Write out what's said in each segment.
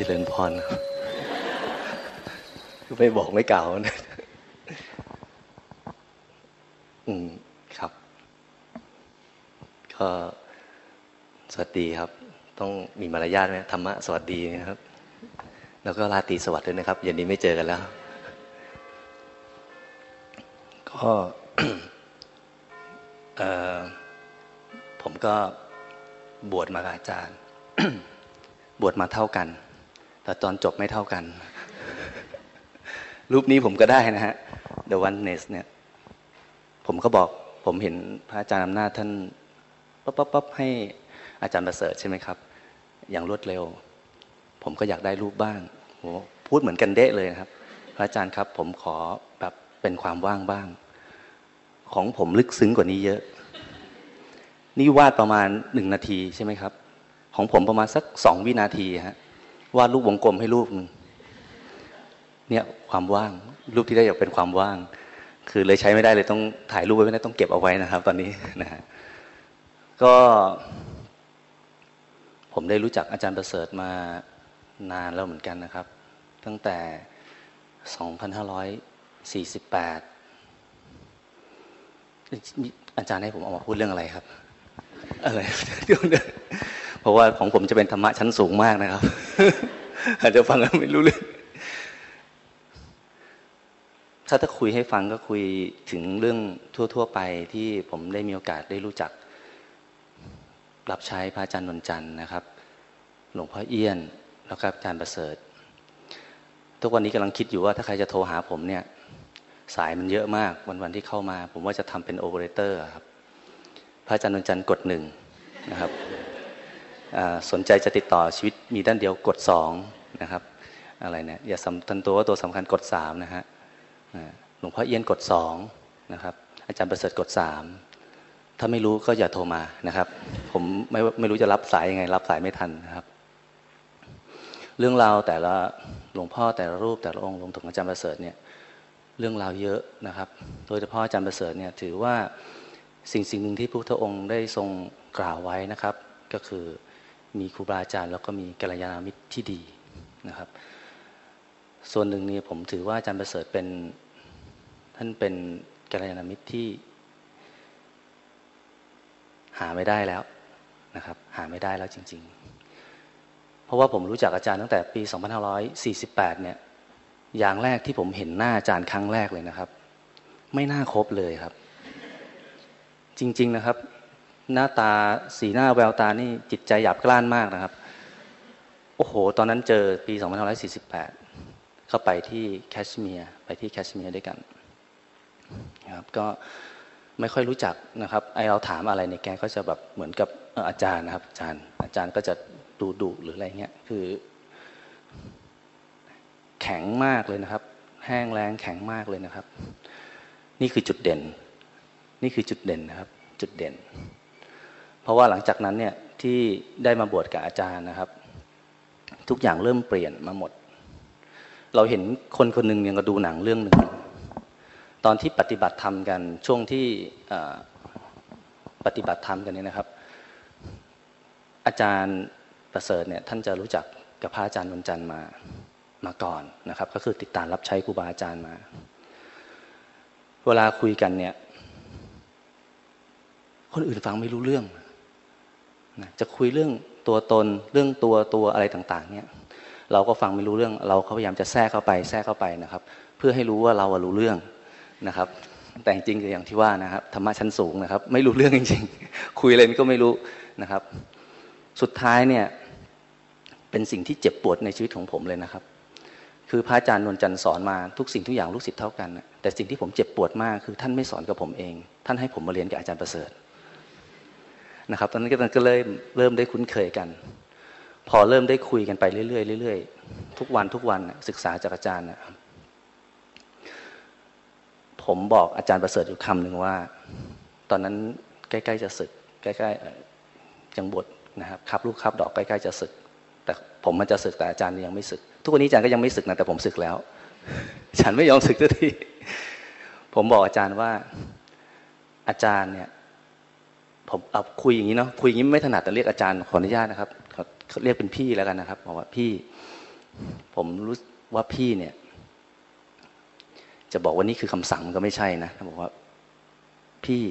เจริญพรไม่บอกไม่กล่าวนะอืมครับ ก็สวัสดีครับ ต้องมีมารยาทไหมธรรมะสวัสดีนะครับ แล้วก็ราตรีสวัสดิ์ด้วยนะครับเย็นนี้ไม่เจอกันแล้ว ก็ผมก็บวชมากับอาจารย์ บวชมาเท่ากัน แต่ตอนจบไม่เท่ากัน รูปนี้ผมก็ได้นะฮะ The Oneness เนี่ย ผมก็บอกผมเห็นพระอาจารย์อำนาจท่านปั๊บปั๊บปั๊บให้อาจารย์ประเสริฐใช่ไหมครับ อย่างรวดเร็ว ผมก็อยากได้รูปบ้างพูดเหมือนกันเดะเลยนะครับ พระอาจารย์ครับ ผมขอแบบเป็นความว่างบ้าง ของผมลึกซึ้งกว่านี้เยอะ นี่วาดประมาณหนึ่งนาทีใช่ไหมครับ ของผมประมาณสักสองวินาทีฮะ วาดรูปวงกลมให้รูปนึงเนี่ยความว่างรูปที่ได้อยากเป็นความว่าง คือเลยใช้ไม่ได้เลยต้องถ่ายรูปไว้ไม่ได้ต้องเก็บเอาไว้นะครับ ตอนนี้นะฮะก็ ผมได้รู้จักอาจารย์ประเสริฐมานานแล้วเหมือนกันนะครับ ตั้งแต่ 2548 อาจารย์ให้ผมออกมาพูดเรื่องอะไรครับ อะไรเดี๋ยวเพราะว่าของผมจะเป็นธรรมะชั้นสูงมากนะครับ อาจจะฟังแล้วไม่รู้เรื่องถ้าถ้าคุยให้ฟังก็คุยถึงเรื่องทั่ว ๆ ไปที่ผมได้มีโอกาสได้รู้จัก รับใช้พระอาจารย์นนจันทร์นะครับ หลวงพ่อเอี้ยนแล้วก็อาจารย์ประเสริฐ ทุกวันนี้กำลังคิดอยู่ว่าถ้าใครจะโทรหาผมเนี่ย สายมันเยอะมากวันวันที่เข้ามา ผมว่าจะทำเป็นโอเปอเรเตอร์ครับ พระอาจารย์นนจันทร์กดหนึ่งนะครับ สนใจจะติดต่อชีวิตมีด้านเดียวกดสองนะครับอะไรเนี่ยอย่าสำคัญตัวว่าตัวสำคัญกดสามนะฮะหลวงพ่อเอี้ยนกดสองนะครับอาจารย์ประเสริฐกดสามถ้าไม่รู้ก็อย่าโทรมานะครับ ผมไม่ไม่รู้จะรับสายยังไง รับสายไม่ทันนะครับ เรื่องราวแต่ละหลวงพ่อแต่ละรูปแต่ละองค์รวมถึงอาจารย์ประเสริฐเนี่ยเรื่องราวเยอะนะครับ โดยเฉพาะอาจารย์ประเสริฐเนี่ยถือว่าสิ่งสิ่งหนึ่งที่พระพุทธองค์ได้ทรงกล่าวไว้นะครับ ก็คือ มีครูบาอาจารย์ แล้วก็มีกัลยาณมิตรที่ดีนะครับ ส่วนหนึ่งนี่ผมถือว่าอาจารย์ประเสริฐเป็นท่านเป็นกัลยาณมิตรที่ หาไม่ได้แล้วนะครับ หาไม่ได้แล้วจริง ๆ เพราะว่าผมรู้จักอาจารย์ตั้งแต่ปี 2548 เนี่ย อย่างแรกที่ผมเห็นหน้าอาจารย์ครั้งแรกเลยนะครับ ไม่น่าครบเลยครับ จริง ๆนะครับ หน้าตาสีหน้าแววตานี่จิตใจหยาบกล้านมากนะครับ โอ้โห ตอนนั้นเจอปี 2548 เข้าไปที่แคชเมียร์ไปที่แคชเมียร์ด้วยกันนะครับก็ไม่ค่อยรู้จักนะครับไอเราถามอะไรเนี่ยแกก็จะแบบเหมือนกับอาจารย์นะครับ อาจารย์อาจารย์ก็จะดูดุหรืออะไรเงี้ยคือ แข็งมากเลยนะครับ แห้งแรงแข็งมากเลยนะครับ นี่คือจุดเด่น นี่คือจุดเด่นนะครับ จุดเด่น ราะว่าหลังจากนั้นเนี่ยที่ได้มาบวชกับอาจารย์นะครับ ทุกอย่างเริ่มเปลี่ยนมาหมด เราเห็นคนคนหนึ่งยังก็ดูหนังเรื่องหนึ่งตอนที่ปฏิบัติธรรมกันช่วงที่ปฏิบัติธรรมกันนี้นะครับ อาจารย์ประเสริฐเนี่ยท่านจะรู้จักกับพระอาจารย์นนจันทร์มามาก่อนนะครับ ก็คือติดตามรับใช้ครูบาอาจารย์มา เวลาคุยกันเนี่ย คนอื่นฟังไม่รู้เรื่อง นะจะคุยเรื่องตัวตนเรื่องตัวตัวอะไรต่างๆเนี่ยเราก็ฟังไม่รู้เรื่อง เราเขาพยายามจะแทรกเข้าไปแทรกเข้าไปนะครับ เพื่อให้รู้ว่าเรารู้เรื่องนะครับ แต่จริงๆออย่างที่ว่านะครับธรรมะชั้นสูงนะครับ ไม่รู้เรื่องจริง ๆ คุยอะไรก็ไม่รู้นะครับ สุดท้ายเนี่ยเป็นสิ่งที่เจ็บปวดในชีวิตของผมเลยนะครับ คือพระอาจารย์นวลจันทร์สอนมาทุกสิ่งทุกอย่างลูกศิษย์เท่ากัน แต่สิ่งที่ผมเจ็บปวดมากคือท่านไม่สอนกับผมเอง ท่านให้ผมมาเรียนกับอาจารย์ประเสริฐ นะครับตอนนั้นก็เริ่มเริ่มได้คุ้นเคยกัน พอเริ่มได้คุยกันไปเรื่อยๆเรื่อยๆทุกวันทุกวันศึกษาจากอาจารย์นะผมบอกอาจารย์ประเสริฐอยู่คำหนึ่งว่า ตอนนั้นใกล้ ๆ จะศึก ใกล้ๆยังบทนะครับครับลูกครับดอกใกล้ๆจะศึก แต่ผมมันจะศึกแต่อาจารย์ยังไม่ศึก ทุกวันนี้อาจารย์ก็ยังไม่ศึกนะแต่ผมศึกแล้ว ฉันไม่ยอมศึกสักทีผมบอกอาจารย์ว่า อาจารย์เนี่ย ผมเอาคุยอย่างนี้เนาะคุยอย่างนี้ไม่ถนัดแต่เรียกอาจารย์ขออนุญาตนะครับเขาเรียกเป็นพี่แล้วกันนะครับบอกว่าพี่ผมรู้ว่าพี่เนี่ย จะบอกว่านี่คือคำสั่งก็ไม่ใช่นะบอกว่าพี่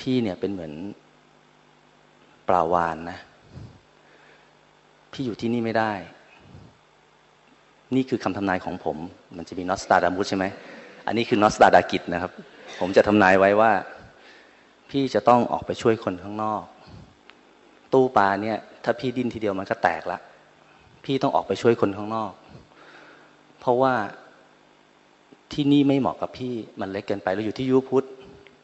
พี่เนี่ยเป็นเหมือนปลาวานนะ พี่อยู่ที่นี่ไม่ได้ นี่คือคำทำนายของผม มันจะมีนอสตาดามุสใช่ไหมอันนี้คือนอสตาดากิจนะครับ ผมจะทำนายไว้ว่า พี่จะต้องออกไปช่วยคนข้างนอก ตู้ปลาเนี่ย ถ้าพี่ดิ้นทีเดียวมันก็แตกละ พี่ต้องออกไปช่วยคนข้างนอก เพราะว่าที่นี่ไม่เหมาะกับพี่มันเล็กเกินไปเราอยู่ที่ยุพุทธ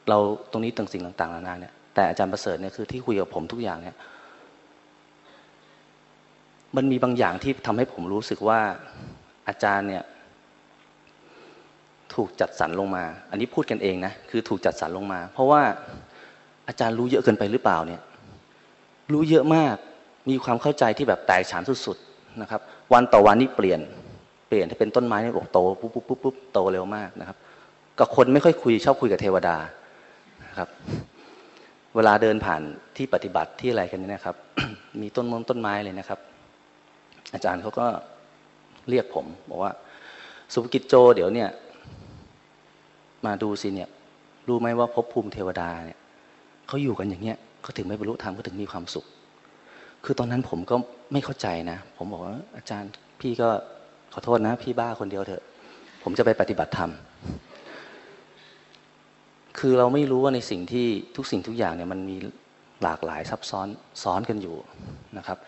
เราตรงนี้ต่างสิ่งต่างๆนานาเนี่ยแต่อาจารย์ประเสริฐเนี่ยคือที่คุยกับผมทุกอย่างเนี่ย มันมีบางอย่างที่ทำให้ผมรู้สึกว่าอาจารย์เนี่ย ถูกจัดสรรลงมา อันนี้พูดกันเองนะคือถูกจัดสรรลงมา เพราะว่า อาจารย์รู้เยอะเกินไปหรือเปล่าเนี่ย รู้เยอะมาก มีความเข้าใจที่แบบแตกฉานสุดๆนะครับ วันต่อวันนี่เปลี่ยน เปลี่ยนให้เป็นต้นไม้นี่บอกโตปุ๊บปุ๊บปุ๊บปุ๊บโตเร็วมากนะครับ กับคนไม่ค่อยคุยชอบคุยกับเทวดานะครับ เวลาเดินผ่านที่ปฏิบัติที่อะไรกันนี่นะครับ มีต้นมงต้นไม้เลยนะครับ อาจารย์เขาก็เรียกผม บอกว่า สุภกิจโจ เดี๋ยวเนี่ย มาดูสิเนี่ย รู้ไหมว่าภพภูมิเทวดาเนี่ย เขาอยู่กันอย่างเงี้ยเขาถึงไม่บรรลุธรรมเขาถึงมีความสุข คือตอนนั้นผมก็ไม่เข้าใจนะ ผมบอกว่าอาจารย์พี่ก็ขอโทษนะ พี่บ้าคนเดียวเถอะ ผมจะไปปฏิบัติธรรม คือเราไม่รู้ว่าในสิ่งที่ทุกสิ่งทุกอย่างเนี่ยมันมีหลากหลายซับซ้อนซ้อนกันอยู่นะครับ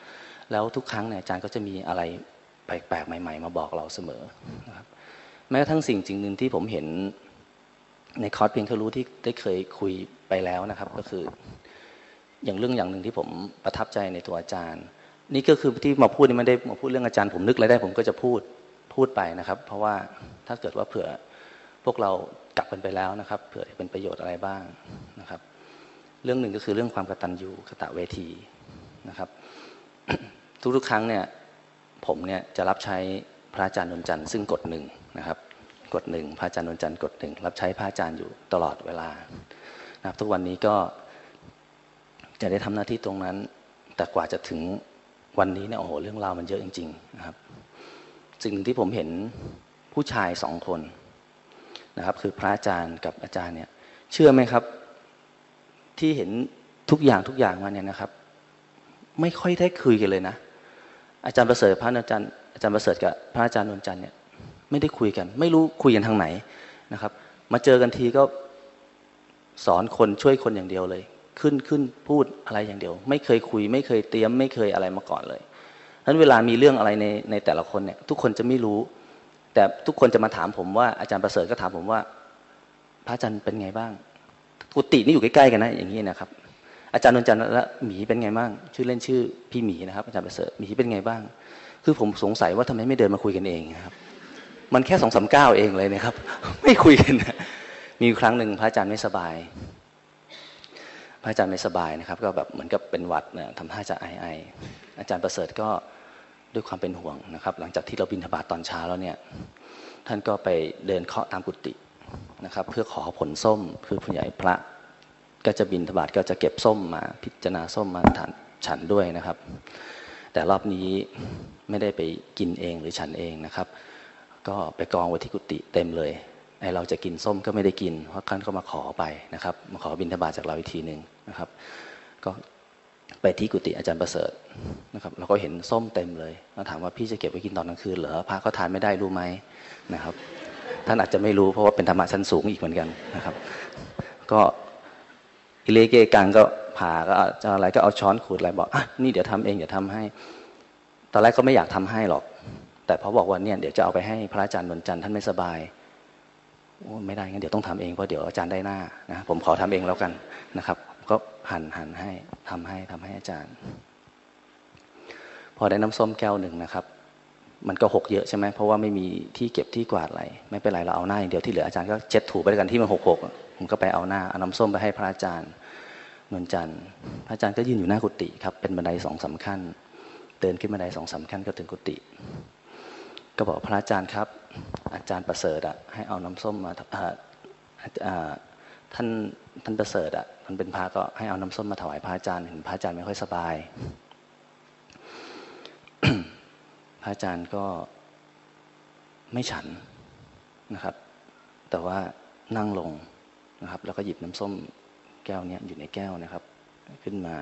แล้วทุกครั้งเนี่ยอาจารย์ก็จะมีอะไรแปลกๆใหม่ ๆ มาบอกเราเสมอนะครับแม้กระทั่งสิ่งจริงหนึ่งที่ผมเห็นในคอร์สเพียงแค่รู้ที่ได้เคยคุย ไปแล้วนะครับ ก็คือ อย่างเรื่องอย่างหนึ่งที่ผมประทับใจในตัวอาจารย์ นี่ก็คือที่มาพูดนี่ไม่ได้มาพูดเรื่องอาจารย์ผมนึกอะไรได้ ผมก็จะพูดพูดไปนะครับ เพราะว่าถ้าเกิดว่าเผื่อพวกเรากลับกันไปแล้วนะครับ เผื่อเป็นประโยชน์อะไรบ้างนะครับ เรื่องหนึ่งก็คือเรื่องความกตัญญูกตะเวทีนะครับทุกๆครั้งเนี่ยผมเนี่ยจะรับใช้พระอาจารย์นนจันทร์ซึ่งกฎหนึ่งนะครับ กฎหนึ่งพระอาจารย์นนจันทร์กฎหนึ่งรับใช้พระอาจารย์อยู่ตลอดเวลา นะครับทุกวันนี้ก็จะได้ทำหน้าที่ตรงนั้น แต่กว่าจะถึงวันนี้เนี่ยโอ้โหเรื่องราวมันเยอะจริงๆนะครับ สิ่งหนึ่งที่ผมเห็นผู้ชายสองคนนะครับ คือพระอาจารย์กับอาจารย์เนี่ย เชื่อไหมครับ ที่เห็นทุกอย่างทุกอย่างมาเนี่ยนะครับ ไม่ค่อยได้คุยกันเลยนะ อาจารย์ประเสริฐพระอาจารย์อาจารย์ประเสริฐกับพระอาจารย์นนจันทร์เนี่ยไม่ได้คุยกัน ไม่รู้คุยกันทางไหนนะครับ มาเจอกันทีก็ สอนคนช่วยคนอย่างเดียวเลย ขึ้นขึ้นพูดอะไรอย่างเดียว ไม่เคยคุย ไม่เคยเตรียม ไม่เคยอะไรมาก่อนเลยนั้นเวลามีเรื่องอะไรในในแต่ละคนเนี่ยทุกคนจะไม่รู้ แต่ทุกคนจะมาถามผมว่าอาจารย์ประเสริฐก็ถามผมว่า พระอาจารย์เป็นไงบ้างกุฏินี่อยู่ใกล้ๆกันนะอย่างนี้นะครับอาจารย์นนจันทร์และหมีเป็นไงบ้าง ชื่อเล่นชื่อพี่หมีนะครับ อาจารย์ประเสริฐหมีเป็นไงบ้าง คือผมสงสัยว่าทำไมไม่เดินมาคุยกันเองครับ มันแค่สองสามเก้าเองเลยนะครับ ไม่คุยกัน มีครั้งหนึ่งพระอาจารย์ไม่สบาย พระอาจารย์ไม่สบายนะครับ ก็แบบเหมือนกับเป็นหวัดนี่ยทำท่าจะไอไออาจารย์ประเสริฐก็ด้วยความเป็นห่วงนะครับ หลังจากที่เราบินธบาตตอนเช้าแล้วเนี่ย ท่านก็ไปเดินเคาะตามกุฏินะครับ เพื่อขอผลส้มคือผู้ใหญ่พระ ก็จะบินธบาตก็จะเก็บส้มมาพิจารณาส้มมาทานฉันด้วยนะครับ แต่รอบนี้ไม่ได้ไปกินเองหรือฉันเองนะครับ ก็ไปกองไว้ที่กุฏิเต็มเลย ไอเราจะกินส้มก็ไม่ได้กิน เพราะท่านก็มาขอไปนะครับ มาขอบิณฑบาตจากเราอีกทีหนึ่งนะครับ ก็ไปที่กุฏิอาจารย์ประเสริฐนะครับ เราก็เห็นส้มเต็มเลยเราถามว่าพี่จะเก็บไว้กินตอนกลางคืนเหรอพระก็ทานไม่ได้รู้ไหมนะครับ ท่านอาจจะไม่รู้เพราะว่าเป็นธรรมะชั้นสูงอีกเหมือนกันนะครับ ก็อิเลเกกังก็ผ่าก็จะอะไรก็เอาช้อนขูดอะไรบอกอะนี่เดี๋ยวทำเองเดี๋ยวทำให้ ตอนแรกก็ไม่อยากทำให้หรอก แต่พอบอกว่าเนี่ยเดี๋ยวจะเอาไปให้พระอาจารย์นนจันทร์ท่านไม่สบาย โอ้ไม่ได้งั้นเดี๋ยวต้องทำเองเพราะเดี๋ยวอาจารย์ได้หน้านะผมขอทำเองแล้วกันนะครับ ก็หันหันให้ทำให้ทำให้อาจารย์ พอได้น้ำส้มแก้วหนึ่งนะครับ มันก็หกเยอะใช่ไหมเพราะว่าไม่มีที่เก็บที่กวาดอะไรไม่เป็นไรเราเอาหน้าอย่างเดียวที่เหลืออาจารย์ก็เช็ดถูไปด้วยกันที่มันหกหกผมก็ไปเอาหน้าเอาน้ำส้มไปให้พระอาจารย์นนจันทร์พระอาจารย์ก็ยืนอยู่หน้ากุฏิครับเป็นบันไดสองสาขั้น เดินขึ้นบันไดสองสาขั้นก็ถึงกุฏิ ก็บอกพระอาจารย์ครับ อาจารย์ประเสริฐอะให้เอาน้ำส้มมาท่านท่านประเสริฐอะมันเป็นพระก็ให้เอาน้ำส้มมาถวายพระอาจารย์เห็นพระอาจารย์ไม่ค่อยสบาย พระอาจารย์ก็ไม่ฉันนะครับ แต่ว่านั่งลงนะครับ แล้วก็หยิบน้ำส้มแก้วนี้อยู่ในแก้วนะครับ ขึ้นมา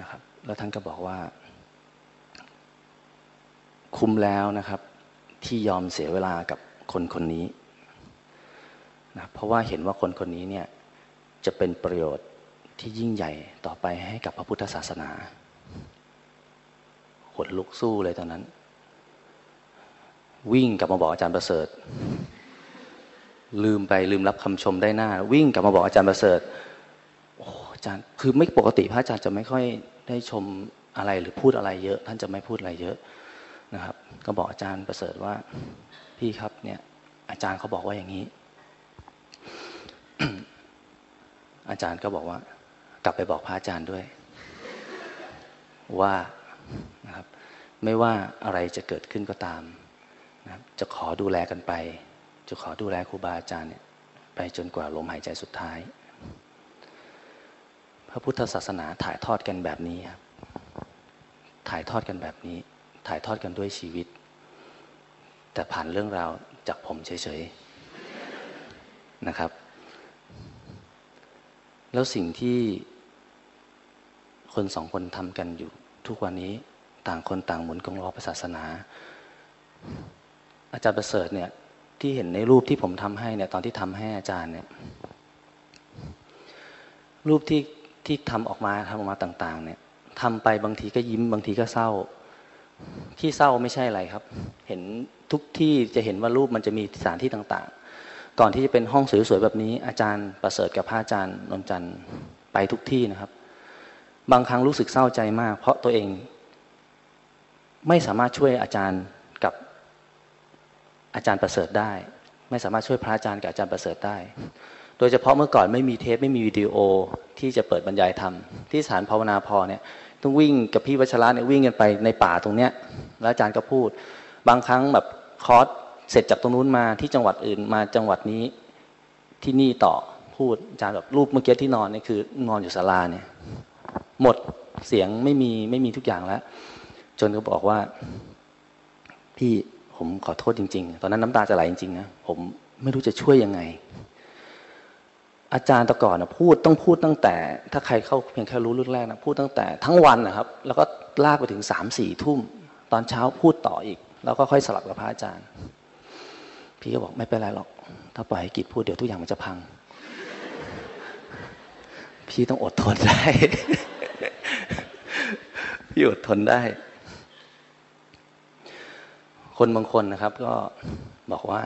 นะครับ แล้วท่านก็บอกว่า คุ้มแล้วนะครับ ที่ยอมเสียเวลากับคนคนนี้นะเพราะว่าเห็นว่าคนคนนี้เนี่ยจะเป็นประโยชน์ที่ยิ่งใหญ่ต่อไปให้กับพระพุทธศาสนาขนลุกสู้เลยตอนนั้น วิ่งกลับมาบอกอาจารย์ประเสริฐ ลืมไปลืมรับคำชมได้หน้า วิ่งกลับมาบอกอาจารย์ประเสริฐโอ้อาจารย์คือไม่ปกติพระอาจารย์จะไม่ค่อยได้ชมอะไรหรือพูดอะไรเยอะ ท่านจะไม่พูดอะไรเยอะ นะครับ ก็บอกอาจารย์ประเสริฐว่า พี่ครับเนี่ยอาจารย์เขาบอกว่าอย่างนี้ อาจารย์ก็บอกว่า กลับไปบอกพระอาจารย์ด้วย ว่านะครับไม่ว่าอะไรจะเกิดขึ้นก็ตามนะครับจะขอดูแลกันไป จะขอดูแลครูบาอาจารย์เนี่ยไปจนกว่าลมหายใจสุดท้าย พระพุทธศาสนาถ่ายทอดกันแบบนี้ครับถ่ายทอดกันแบบนี้ ถ่ายทอดกันด้วยชีวิต แต่ผ่านเรื่องราวจากผมเฉยๆนะครับ แล้วสิ่งที่คนสองคนทำกันอยู่ทุกวันนี้ต่างคนต่างหมุนกงล้อศาสนา อาจารย์ประเสริฐเนี่ยที่เห็นในรูปที่ผมทำให้เนี่ยตอนที่ทำให้อาจารย์เนี่ยรูปที่ที่ทำออกมาทำออกมาต่าง ๆ เนี่ยทำไปบางทีก็ยิ้มบางทีก็เศร้า ที่เศร้าไม่ใช่อะไรครับ เห็นทุกที่จะเห็นว่ารูปมันจะมีสถานที่ต่างๆ ก่อนที่จะเป็นห้องสวยๆแบบนี้ อาจารย์ประเสริฐกับพระอาจารย์นนจันทร์ไปทุกที่นะครับ บางครั้งรู้สึกเศร้าใจมาก เพราะตัวเอง ไม่สามารถช่วยอาจารย์กับอาจารย์ประเสริฐได้ ไม่สามารถช่วยพระอาจารย์กับอาจารย์ประเสริฐได้ โดยเฉพาะเมื่อก่อนไม่มีเทปไม่มีวิดีโอที่จะเปิดบรรยายธรรมที่สานภาวนาพอเนี่ย ต้องวิ่งกับพี่วัชระเนี่ยวิ่งกันไปในป่าตรงเนี้ย แล้วอาจารย์ก็พูด บางครั้งแบบคอร์สเสร็จจากตรงนู้นมาที่จังหวัดอื่นมาจังหวัดนี้ที่นี่ต่อพูดอาจารย์แบบรูปเมื่อกี้ที่นอนเนี่ยคือนอนอยู่ศาลาเนี่ย หมดเสียงไม่มีไม่มีทุกอย่างแล้ว จนเขาบอกว่า พี่ผมขอโทษจริง ๆ ตอนนั้นน้ำตาจะไหลจริงๆนะผมไม่รู้จะช่วยยังไง อาจารย์ตะก่อนนะพูดต้องพูดตั้งแต่ ถ้าใครเข้าเพียงแค่รู้เรื่องแรกนะพูดตั้งแต่ทั้งวันนะครับ แล้วก็ลากไปถึงสามสี่ทุ่ม ตอนเช้าพูดต่ออีก แล้วก็ค่อยสลับกับพระอาจารย์ พี่ก็บอกไม่เป็นไรหรอก ถ้าปล่อยให้กิจพูดเดี๋ยวทุกอย่างมันจะพัง พี่ต้องอดทนได้ พี่อดทนได้ คนบางคนนะครับ ก็บอกว่า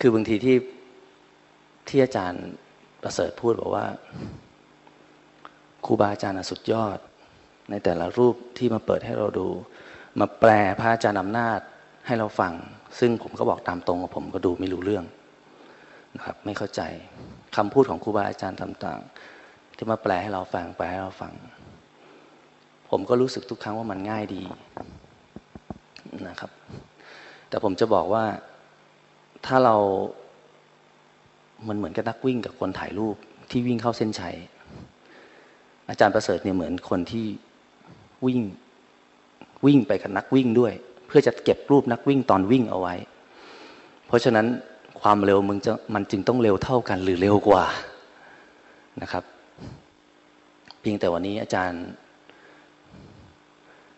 คือบางทีที่ ที่อาจารย์ประเสริฐพูดบอกว่าครูบาอาจารย์สุดยอด ในแต่ละรูปที่มาเปิดให้เราดู มาแปลพระอาจารย์อำนาจให้เราฟัง ซึ่งผมก็บอกตามตรงว่าผมก็ดูไม่รู้เรื่องนะครับ ไม่เข้าใจคำพูดของครูบาอาจารย์ต่างๆ ที่มาแปลให้เราฟังแปลให้เราฟัง ผมก็รู้สึกทุกครั้งว่ามันง่ายดีนะครับ แต่ผมจะบอกว่าถ้าเรา มันเหมือนกับนักวิ่งกับคนถ่ายรูปที่วิ่งเข้าเส้นชัย อาจารย์ประเสริฐเนี่ยเหมือนคนที่วิ่งวิ่งไปกับนักวิ่งด้วย เพื่อจะเก็บรูปนักวิ่งตอนวิ่งเอาไว้ เพราะฉะนั้นความเร็วมึงจะมันจึงต้องเร็วเท่ากันหรือเร็วกว่านะครับ เพียงแต่วันนี้อาจารย์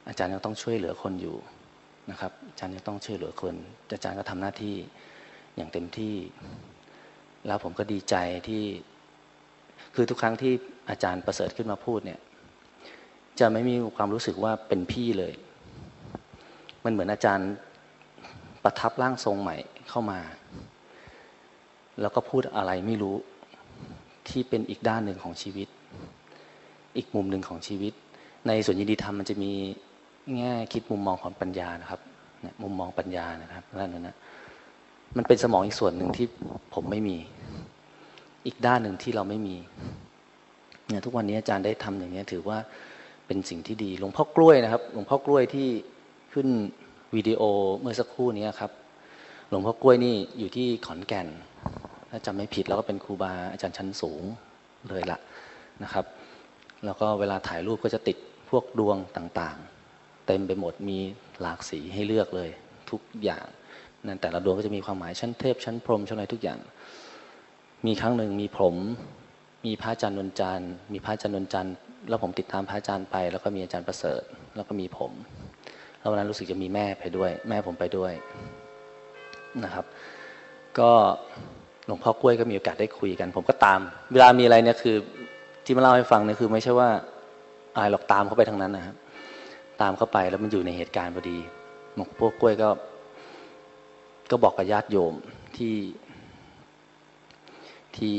อาจารย์ยังต้องช่วยเหลือคนอยู่นะครับ อาจารย์ยังต้องช่วยเหลือคนอาจารย์ก็ทำหน้าที่อย่างเต็มที่ แล้วผมก็ดีใจที่คือทุกครั้งที่อาจารย์ประเสริฐขึ้นมาพูดเนี่ย จะไม่มีความรู้สึกว่าเป็นพี่เลย มันเหมือนอาจารย์ประทับร่างทรงใหม่เข้ามา แล้วก็พูดอะไรไม่รู้ที่เป็นอีกด้านหนึ่งของชีวิต อีกมุมหนึ่งของชีวิต ในส่วนยินดีธรรมมันจะมีแง่คิดมุมมองของปัญญานะครับมุมมองปัญญานะครับนั่นนะ มันเป็นสมองอีกส่วนหนึ่งที่ผมไม่มี อีกด้านหนึ่งที่เราไม่มีเนี่ยทุกวันนี้อาจารย์ได้ทำอย่างนี้ถือว่าเป็นสิ่งที่ดีหลวงพ่อกล้วยนะครับหลวงพ่อกล้วยที่ขึ้นวิดีโอเมื่อสักครู่นี้ครับ หลวงพ่อกล้วยนี่อยู่ที่ขอนแก่นถ้าจำไม่ผิดแล้วก็เป็นครูบาอาจารย์ชั้นสูงเลยละนะครับ แล้วก็เวลาถ่ายรูปก็จะติดพวกดวงต่างๆ เต็มไปหมดมีหลากสีให้เลือกเลยทุกอย่าง นั่นแต่ละดวงก็จะมีความหมายชั้นเทพชั้นพรหมชั้นอะไรทุกอย่าง มีครั้งหนึ่งมีผมมีพระอาจารย์นนจันทร์มีพระอาจารย์นนจันทร์แล้วผมติดตามพระอาจารย์ไป แล้วก็มีอาจารย์ประเสริฐ แล้วก็มีผมแล้ววันนั้นรู้สึกจะมีแม่ไปด้วย แม่ผมไปด้วยนะครับ ก็หลวงพ่อกล้วยก็มีโอกาสได้คุยกัน ผมก็ตาม เวลามีอะไรเนี่ยคือ ที่มาเล่าให้ฟังเนี่ยคือ ไม่ใช่ว่าอะไรหรอกตามเขาไปทางนั้นนะครับตามเข้าไปแล้วมันอยู่ในเหตุการณ์พอดีหลวงพ่อกล้วยก็ ก็บอกกับญาติโยมที่ที่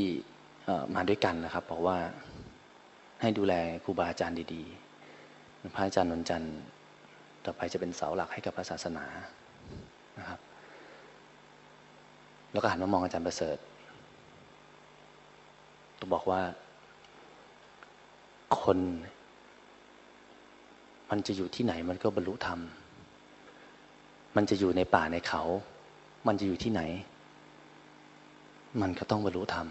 มาด้วยกันนะครับ บอกว่าให้ดูแลครูบาอาจารย์ดีๆ พระอาจารย์นนจันทร์ต่อไปจะเป็นเสาหลักให้กับพระศาสนานะครับ แล้วก็หันมามองอาจารย์ประเสริฐต้องบอกว่า คน มันจะอยู่ที่ไหนมันก็บรรลุธรรม มันจะอยู่ในป่าในเขา มันจะอยู่ที่ไหน มันก็ต้องบรรลุธรรม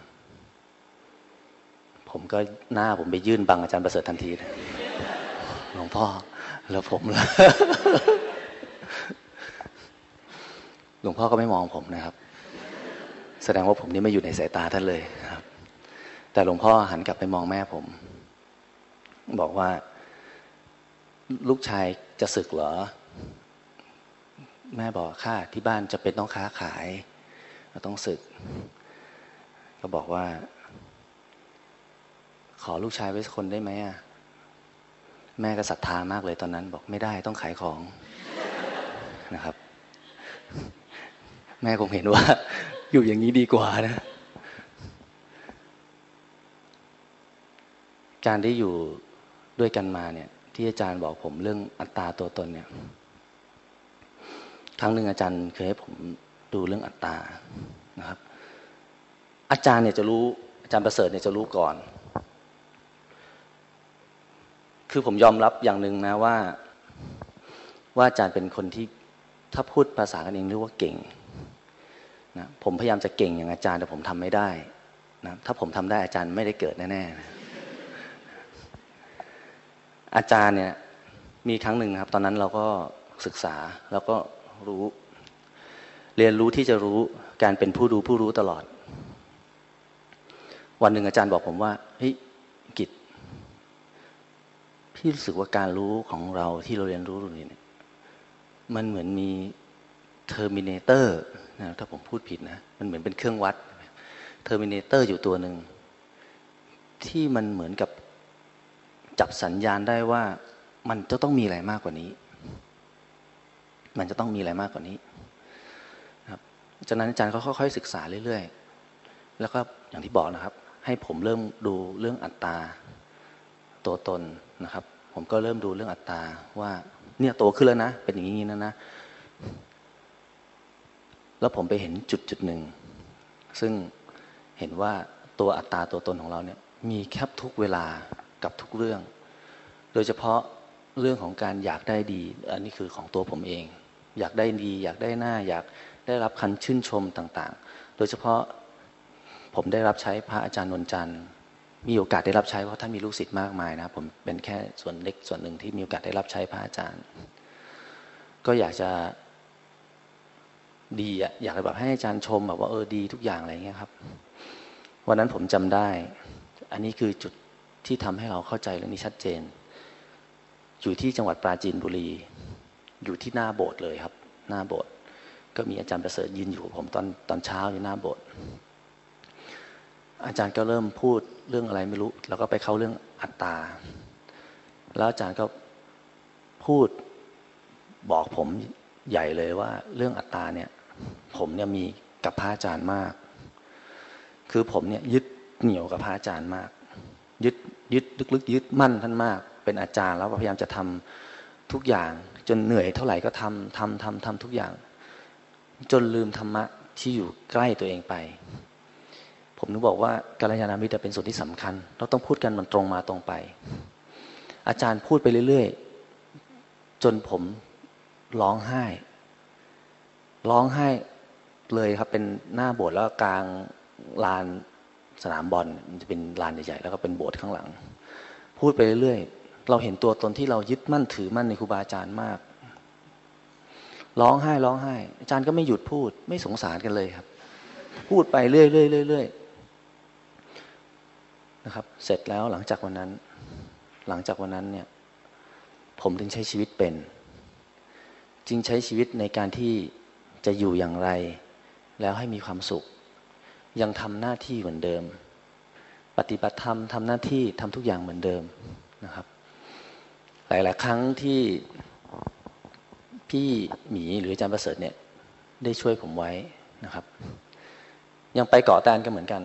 ผมก็หน้าผมไปยื่นบังอาจารย์ประเสริฐทันทีหลวงพ่อแล้วผมล่ะหลวงพ่อก็ไม่มองผมนะครับ แสดงว่าผมนี่ไม่อยู่ในสายตาท่านเลยครับ แต่หลวงพ่อหันกลับไปมองแม่ผม บอกว่า ลูกชายจะศึกเหรอ แม่บอกค่าที่บ้านจะเป็นต้องค้าขายต้องศึก ก็บอกว่า ขอลูกชายไว้คนได้ไหมอะแม่ก็ศรัทธามากเลยตอนนั้น บอกไม่ได้ต้องขายของนะครับ แม่คงเห็นว่า อยู่อย่างนี้ดีกว่านะ การได้อยู่ด้วยกันมาเนี่ย ที่อาจารย์บอกผมเรื่องอัตตาตัวตนเนี่ย ครั้งหนึ่งอาจารย์เคยให้ผมดูเรื่องอัตตานะครับ อาจารย์เนี่ยจะรู้อาจารย์ประเสริฐเนี่ยจะรู้ก่อน คือผมยอมรับอย่างหนึ่งนะว่า ว่าอาจารย์เป็นคนที่ถ้าพูดภาษากันเองเรียกว่าเก่งนะผมพยายามจะเก่งอย่างอาจารย์แต่ผมทำไม่ได้นะถ้าผมทำได้อาจารย์ไม่ได้เกิดแน่ๆนะอาจารย์เนี่ยมีครั้งหนึ่งครับ ตอนนั้นเราก็ศึกษาแล้วก็ รู้ เรียนรู้ที่จะรู้การเป็นผู้ดูผู้รู้ตลอด วันหนึ่งอาจารย์บอกผมว่าเฮ้ยกิจพี่รู้สึกว่าการรู้ของเราที่เราเรียนรู้ตรงนี้นี่มันเหมือนมี thermometer นะถ้าผมพูดผิดนะ มันเหมือนเป็นเครื่องวัด thermometer อยู่ตัวหนึ่งที่มันเหมือนกับจับสัญญาณได้ว่ามันจะต้องมีอะไรมากกว่านี้ มันจะต้องมีอะไรมากกว่านี้ครับจากนั้นอาจารย์ก็ค่อยๆศึกษาเรื่อยๆ แล้วก็อย่างที่บอกนะครับ ให้ผมเริ่มดูเรื่องอัตตา ตัวตนนะครับ ผมก็เริ่มดูเรื่องอัตตาว่าเนี่ยโตขึ้นแล้วนะ เป็นอย่างนี้นะนะ แล้วผมไปเห็นจุดจุดหนึ่ง ซึ่งเห็นว่าตัวอัตตาตัวตนของเราเนี่ยมีแคบทุกเวลากับทุกเรื่อง โดยเฉพาะเรื่องของการอยากได้ดี อันนี้คือของตัวผมเอง อยากได้ดี อยากได้หน้า อยากได้รับคันชื่นชมต่างๆ โดยเฉพาะผมได้รับใช้พระอาจารย์นนจันทร์มีโอกาสได้รับใช้เพราะท่านมีลูกศิษย์มากมายนะผมเป็นแค่ส่วนเล็กส่วนหนึ่งที่มีโอกาสได้รับใช้พระอาจารย์ ก็อยากจะดีอะอยากแบบให้อาจารย์ชมแบบว่าเออดีทุกอย่างอะไรเงี้ยครับวันนั้นผมจำได้ อันนี้คือจุดที่ทำให้เราเข้าใจเรื่องนี้ชัดเจน อยู่ที่จังหวัดปราจีนบุรี อยู่ที่หน้าโบสถ์เลยครับ หน้าโบสถ์ก็มีอาจารย์ประเสริฐยืนอยู่ผมตอนตอนเช้าอยู่หน้าโบสถ์อาจารย์ก็เริ่มพูดเรื่องอะไรไม่รู้ แล้วก็ไปเข้าเรื่องอัตตา แล้วอาจารย์ก็พูดบอกผมใหญ่เลยว่าเรื่องอัตตาเนี่ย ผมเนี่ยมีกับพระอาจารย์มาก คือผมเนี่ยยึดเหนี่ยวกับพระอาจารย์มาก ยึดยึดลึกๆยึดมั่นท่านมาก เป็นอาจารย์แล้วพยายามจะทำทุกอย่าง จนเหนื่อยเท่าไหร่ก็ทำทำทำทำทุกอย่าง จนลืมธรรมะที่อยู่ใกล้ตัวเองไป ผมนึกบอกว่ากัลยาณมิตรเป็นส่วนที่สำคัญ เราต้องพูดกันมันตรงมาตรงไป อาจารย์พูดไปเรื่อยๆ จนผมร้องไห้ ร้องไห้เลยครับเป็นหน้าโบสถ์แล้วกลางลานสนามบอลมันจะเป็นลานใหญ่ๆแล้วก็เป็นโบสถ์ข้างหลัง พูดไปเรื่อย เราเห็นตัวตนที่เรายึดมั่นถือมั่นในครูบาอาจารย์มาก ร้องไห้ร้องไห้ อาจารย์ก็ไม่หยุดพูด ไม่สงสารกันเลยครับ พูดไปเรื่อยเรื่อยเรื่อยนะครับ เสร็จแล้วหลังจากวันนั้น หลังจากวันนั้นเนี่ย ผมถึงใช้ชีวิตเป็น จึงใช้ชีวิตในการที่จะอยู่อย่างไร แล้วให้มีความสุข ยังทำหน้าที่เหมือนเดิม ปฏิบัติธรรมทำหน้าที่ทำทุกอย่างเหมือนเดิมนะครับ ลาย ๆ ครั้งที่พี่หมีหรืออาจารย์ประเสริฐเนี่ย ได้ช่วยผมไว้นะครับ ยังไปเกาะแตนก็เหมือนกัน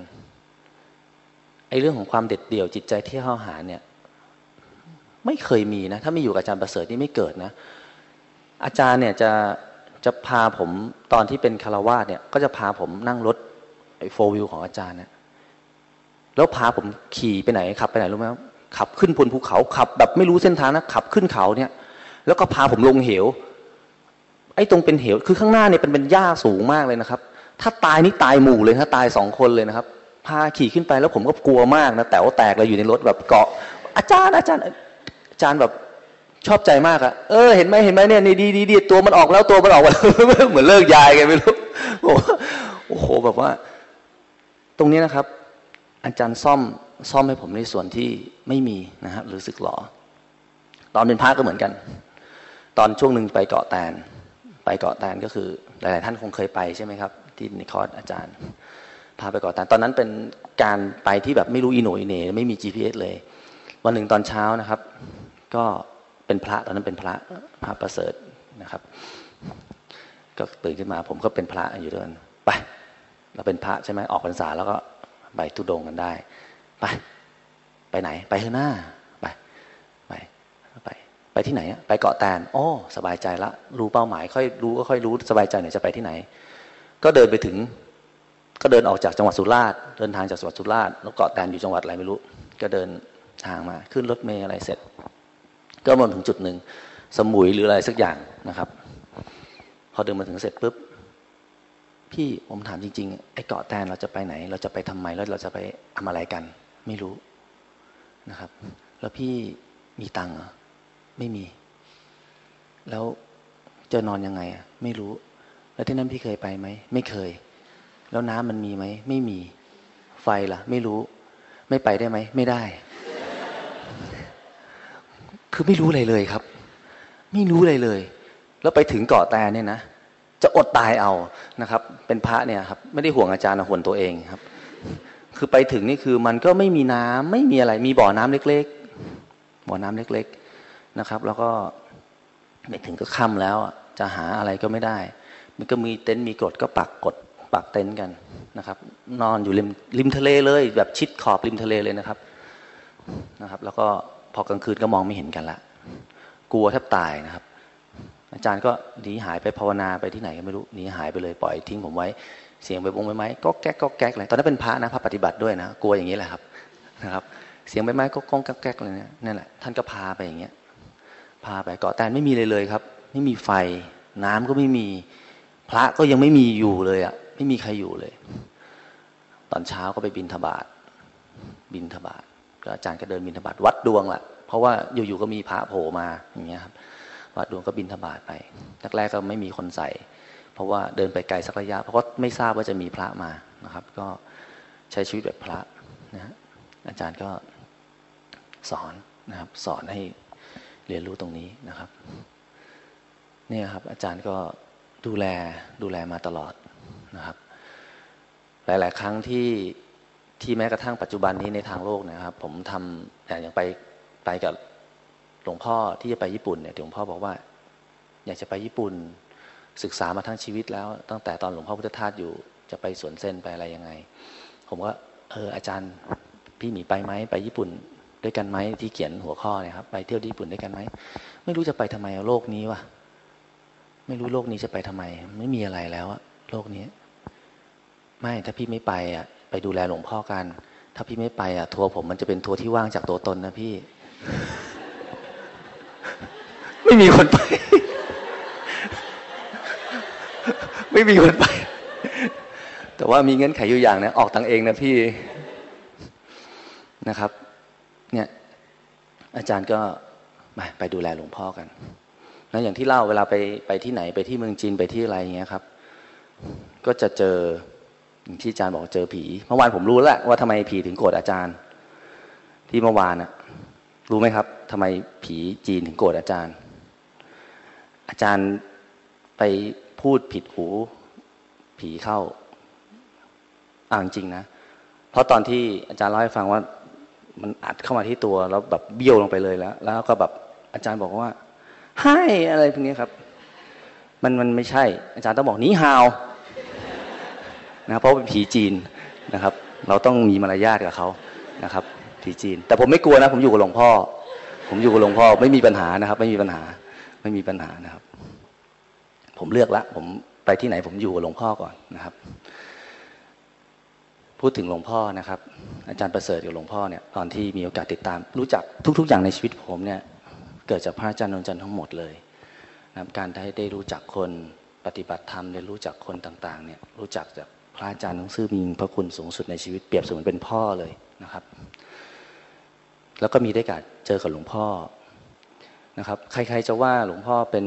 ไอ้เรื่องของความเด็ดเดี่ยวจิตใจที่เข้าหาเนี่ย ไม่เคยมีนะ ถ้าไม่อยู่กับอาจารย์ประเสริฐนี่ไม่เกิดนะ อาจารย์เนี่ยจะจะพาผมตอนที่เป็นคารวาสเนี่ย ก็จะพาผมนั่งรถไอ้โฟวิวของอาจารย์เนี่ยแล้วพาผมขี่ไปไหนขับไปไหนรู้ไหม ขับขึ้นบนภูเขาขับ แบบไม่รู้เส้นทางนะขับขึ้นเขาเนี่ย แล้วก็พาผมลงเหว ไอ้ตรงเป็นเหว คือข้างหน้าเนี่ยเป็นเป็นหญ้าสูงมากเลยนะครับ ถ้าตายนี่ตายหมู่เลยถ้าตายสองคนเลยนะครับ พาขี่ขึ้นไปแล้วผมก็กลัวมากนะแต่ว่าแตกเลยอยู่ในรถแบบเกาะ อาจารย์อาจารย์อาจารย์แบบชอบใจมากอะเออเห็นไหมเห็นไหมเนี่ยนี่ดีดีดีตัวมันออกแล้วตัวมันออกมาเหมือนเลิกยายไงไม่รู้โอ้โหแบบว่า ตรงนี้นะครับ อาจารย์ซ่อมซ่อมให้ผมในส่วนที่ ไม่มีนะครับหรือสึกหลอ ตอนเป็นพระก็เหมือนกัน ตอนช่วงหนึ่งไปเกาะแตน ไปเกาะแตนก็คือ หลาย ๆ ท่านคงเคยไปใช่ไหมครับ ที่ในคอร์สอาจารย์ พาไปเกาะแตน ตอนนั้นเป็นการไปที่แบบไม่รู้อีโหนอีเน่ไม่มี GPS เลย วันหนึ่งตอนเช้านะครับ ก็เป็นพระตอนนั้นเป็นพระพระประเสริฐนะครับ ก็ตื่นขึ้นมาผมก็เป็นพระอยู่ด้วยไปเราเป็นพระใช่ไหมออกพรรษาแล้วก็ไปทุดงกันได้ ไป ไปไหน ไปเถอะหน้าไปไปไปไปที่ไหนไปเกาะแตนโอ้สบายใจละรู้เป้าหมาย ค่อยรู้ก็ค่อยรู้สบายใจเนี่ยจะไปที่ไหน ก็เดินไปถึง ก็เดินออกจากจังหวัดสุราษฎร์เดินทางจากจังหวัดสุราษฎร์แล้วเกาะแตนอยู่จังหวัดอะไรไม่รู้ ก็เดินทางมาขึ้นรถเมล์อะไรเสร็จ ก็มาถึงจุดหนึ่งสมุยหรืออะไรสักอย่างนะครับ พอเดินมาถึงเสร็จปุ๊บพี่ผมถามจริงๆไอ้เกาะแตนเราจะไปไหน เราจะไปทำไมแล้วเราจะไปทำอะไรกัน ไม่รู้ นะครับ แล้วพี่มีตังค์เหรอไม่มี แล้วจะนอนยังไงอะไม่รู้ แล้วที่นั้นพี่เคยไปไหมไม่เคย แล้วน้ำมันมีไหมไม่มี ไฟล่ะ ไม่รู้ ไม่ไปได้ไหมไม่ได้ คือไม่รู้อะไรเลยครับ ไม่รู้อะไรเลย แล้วไปถึงเกาะแตนเนี่ยนะจะอดตายเอานะครับ เป็นพระเนี่ยครับ ไม่ได้ห่วงอาจารย์ห่วงตัวเองครับ คือไปถึงนี่คือมันก็ไม่มีน้ำไม่มีอะไร มีบ่อน้ำเล็ก ๆ บ่อน้ำเล็ก ๆนะครับ แล้วก็ไปถึงก็ค่ำแล้วจะหาอะไรก็ไม่ได้ มันก็มีเต็นท์มีกรดก็ปักกดปักเต็นท์กันนะครับ นอนอยู่ริมริมทะเลเลย แบบชิดขอบริมทะเลเลยนะครับนะครับ แล้วก็พอกลางคืนก็มองไม่เห็นกันละกลัวแทบตายนะครับ อาจารย์ก็หนีหายไปภาวนาไปที่ไหนก็ไม่รู้หนีหายไปเลยปล่อยทิ้งผมไว้ เสียงไปบงไปไม้ก็แก๊กก็แก๊กเลยตอนนั้นเป็นพระนะพระปฏิบัติด้วยนะกลัวอย่างนี้แหละครับนะครับ เสียงใบไม้ก็ก้องแก๊กเลยเนี่ยนั่นแหละท่านก็พาไปอย่างเงี้ยพาไปเกาะแตนไม่มีเลยเลยครับ ไม่มีไฟ น้ำก็ไม่มีพระก็ยังไม่มีอยู่เลยอะไม่มีใครอยู่เลย ตอนเช้าก็ไปบินทบาทบินทบาทก็อาจารย์ก็เดินบินทบาทวัดดวงแหละเพราะว่าอยู่ๆก็มีพระโผล่มาอย่างเงี้ยครับวัดดวงก็บินทบาทไปแรกๆก็ไม่มีคนใส่ เพราะว่าเดินไปไกลสักระยะ เพราะว่าไม่ทราบว่าจะมีพระมานะครับ ก็ใช้ชีวิตแบบพระนะฮะอาจารย์ก็สอนนะครับ สอนให้เรียนรู้ตรงนี้นะครับ เนี่ยครับ อาจารย์ก็ดูแลดูแลมาตลอดนะครับ หลาย ๆ ครั้งที่ที่แม้กระทั่งปัจจุบันนี้ในทางโลกนะครับ ผมทำอย่างไปไปกับหลวงพ่อที่จะไปญี่ปุ่นเนี่ยหลวงพ่อบอกว่า อยากจะไปญี่ปุ่น ศึกษามาทั้งชีวิตแล้ว ตั้งแต่ตอนหลวงพ่อพุทธทาสอยู่จะไปสวนเส้นไปอะไรยังไง ผมก็เอออาจารย์พี่หมีไปไหมไปญี่ปุ่นด้วยกันไหมที่เขียนหัวข้อเนี่ยครับ ไปเที่ยวญี่ปุ่นด้วยกันไหมไม่รู้จะไปทำไมโลกนี้วะไม่รู้โลกนี้จะไปทำไม ไม่มีอะไรแล้วอะโลกนี้ ไม่ถ้าพี่ไม่ไปอะ ไปดูแลหลวงพ่อกัน ถ้าพี่ไม่ไปอะทัวร์ผมมันจะเป็นทัวร์ที่ว่างจากตัวตนนะพี่ ไม่มีคนไป ไม่มีคนไป แต่ว่ามีเงื่อนไขอยู่อย่างนะออกตังเองนะพี่นะครับ เนี่ยอาจารย์ก็มาไปดูแลหลวงพ่อกันนะอย่างที่เล่าเวลาไปไปที่ไหนไปที่เมืองจีนไปที่อะไรอย่างเงี้ยครับ ก็จะเจออย่างที่อาจารย์บอกเจอผีเมื่อวานผมรู้แล้ว ว่าทำไมผีถึงโกรธอาจารย์ ที่เมื่อวานอะรู้ไหมครับทำไมผีจีนถึงโกรธอาจารย์ อาจารย์ไป พูดผิดหูผีเข้าอ่างจริงนะ เพราะตอนที่อาจารย์เล่าให้ฟังว่ามันอัดเข้ามาที่ตัวแล้วแบบเบี้ยวลงไปเลยแล้ว แล้วก็แบบอาจารย์บอกว่าให้อะไรพวกนี้ครับ มันมันไม่ใช่ อาจารย์ต้องบอกนี้ฮาวนะเพราะเป็นผีจีนนะครับ เราต้องมีมารยาทกับเขานะครับ ผีจีน แต่ผมไม่กลัวนะ ผมอยู่กับหลวงพ่อ ผมอยู่กับหลวงพ่อไม่มีปัญหานะครับ ไม่มีปัญหาไม่มีปัญหานะครับ ผมเลือกละ ผมไปที่ไหนผมอยู่กับหลวงพ่อก่อนนะครับ พูดถึงหลวงพ่อนะครับ อาจารย์ประเสริฐกับหลวงพ่อเนี่ยตอนที่มีโอกาสติดตาม รู้จักทุก ๆ อย่างในชีวิตผมเนี่ย เกิดจากพระอาจารย์นนจันทร์ทั้งหมดเลยนะครับการได้ได้รู้จักคนปฏิบัติธรรมได้รู้จักคนต่างๆ เนี่ยรู้จักจากพระอาจารย์ทั้งซื่อมีพระคุณสูงสุดในชีวิตเปรียบเสมือนเป็นพ่อเลยนะครับ แล้วก็มีได้การเจอกับหลวงพ่อนะครับ ใครๆจะว่าหลวงพ่อเป็น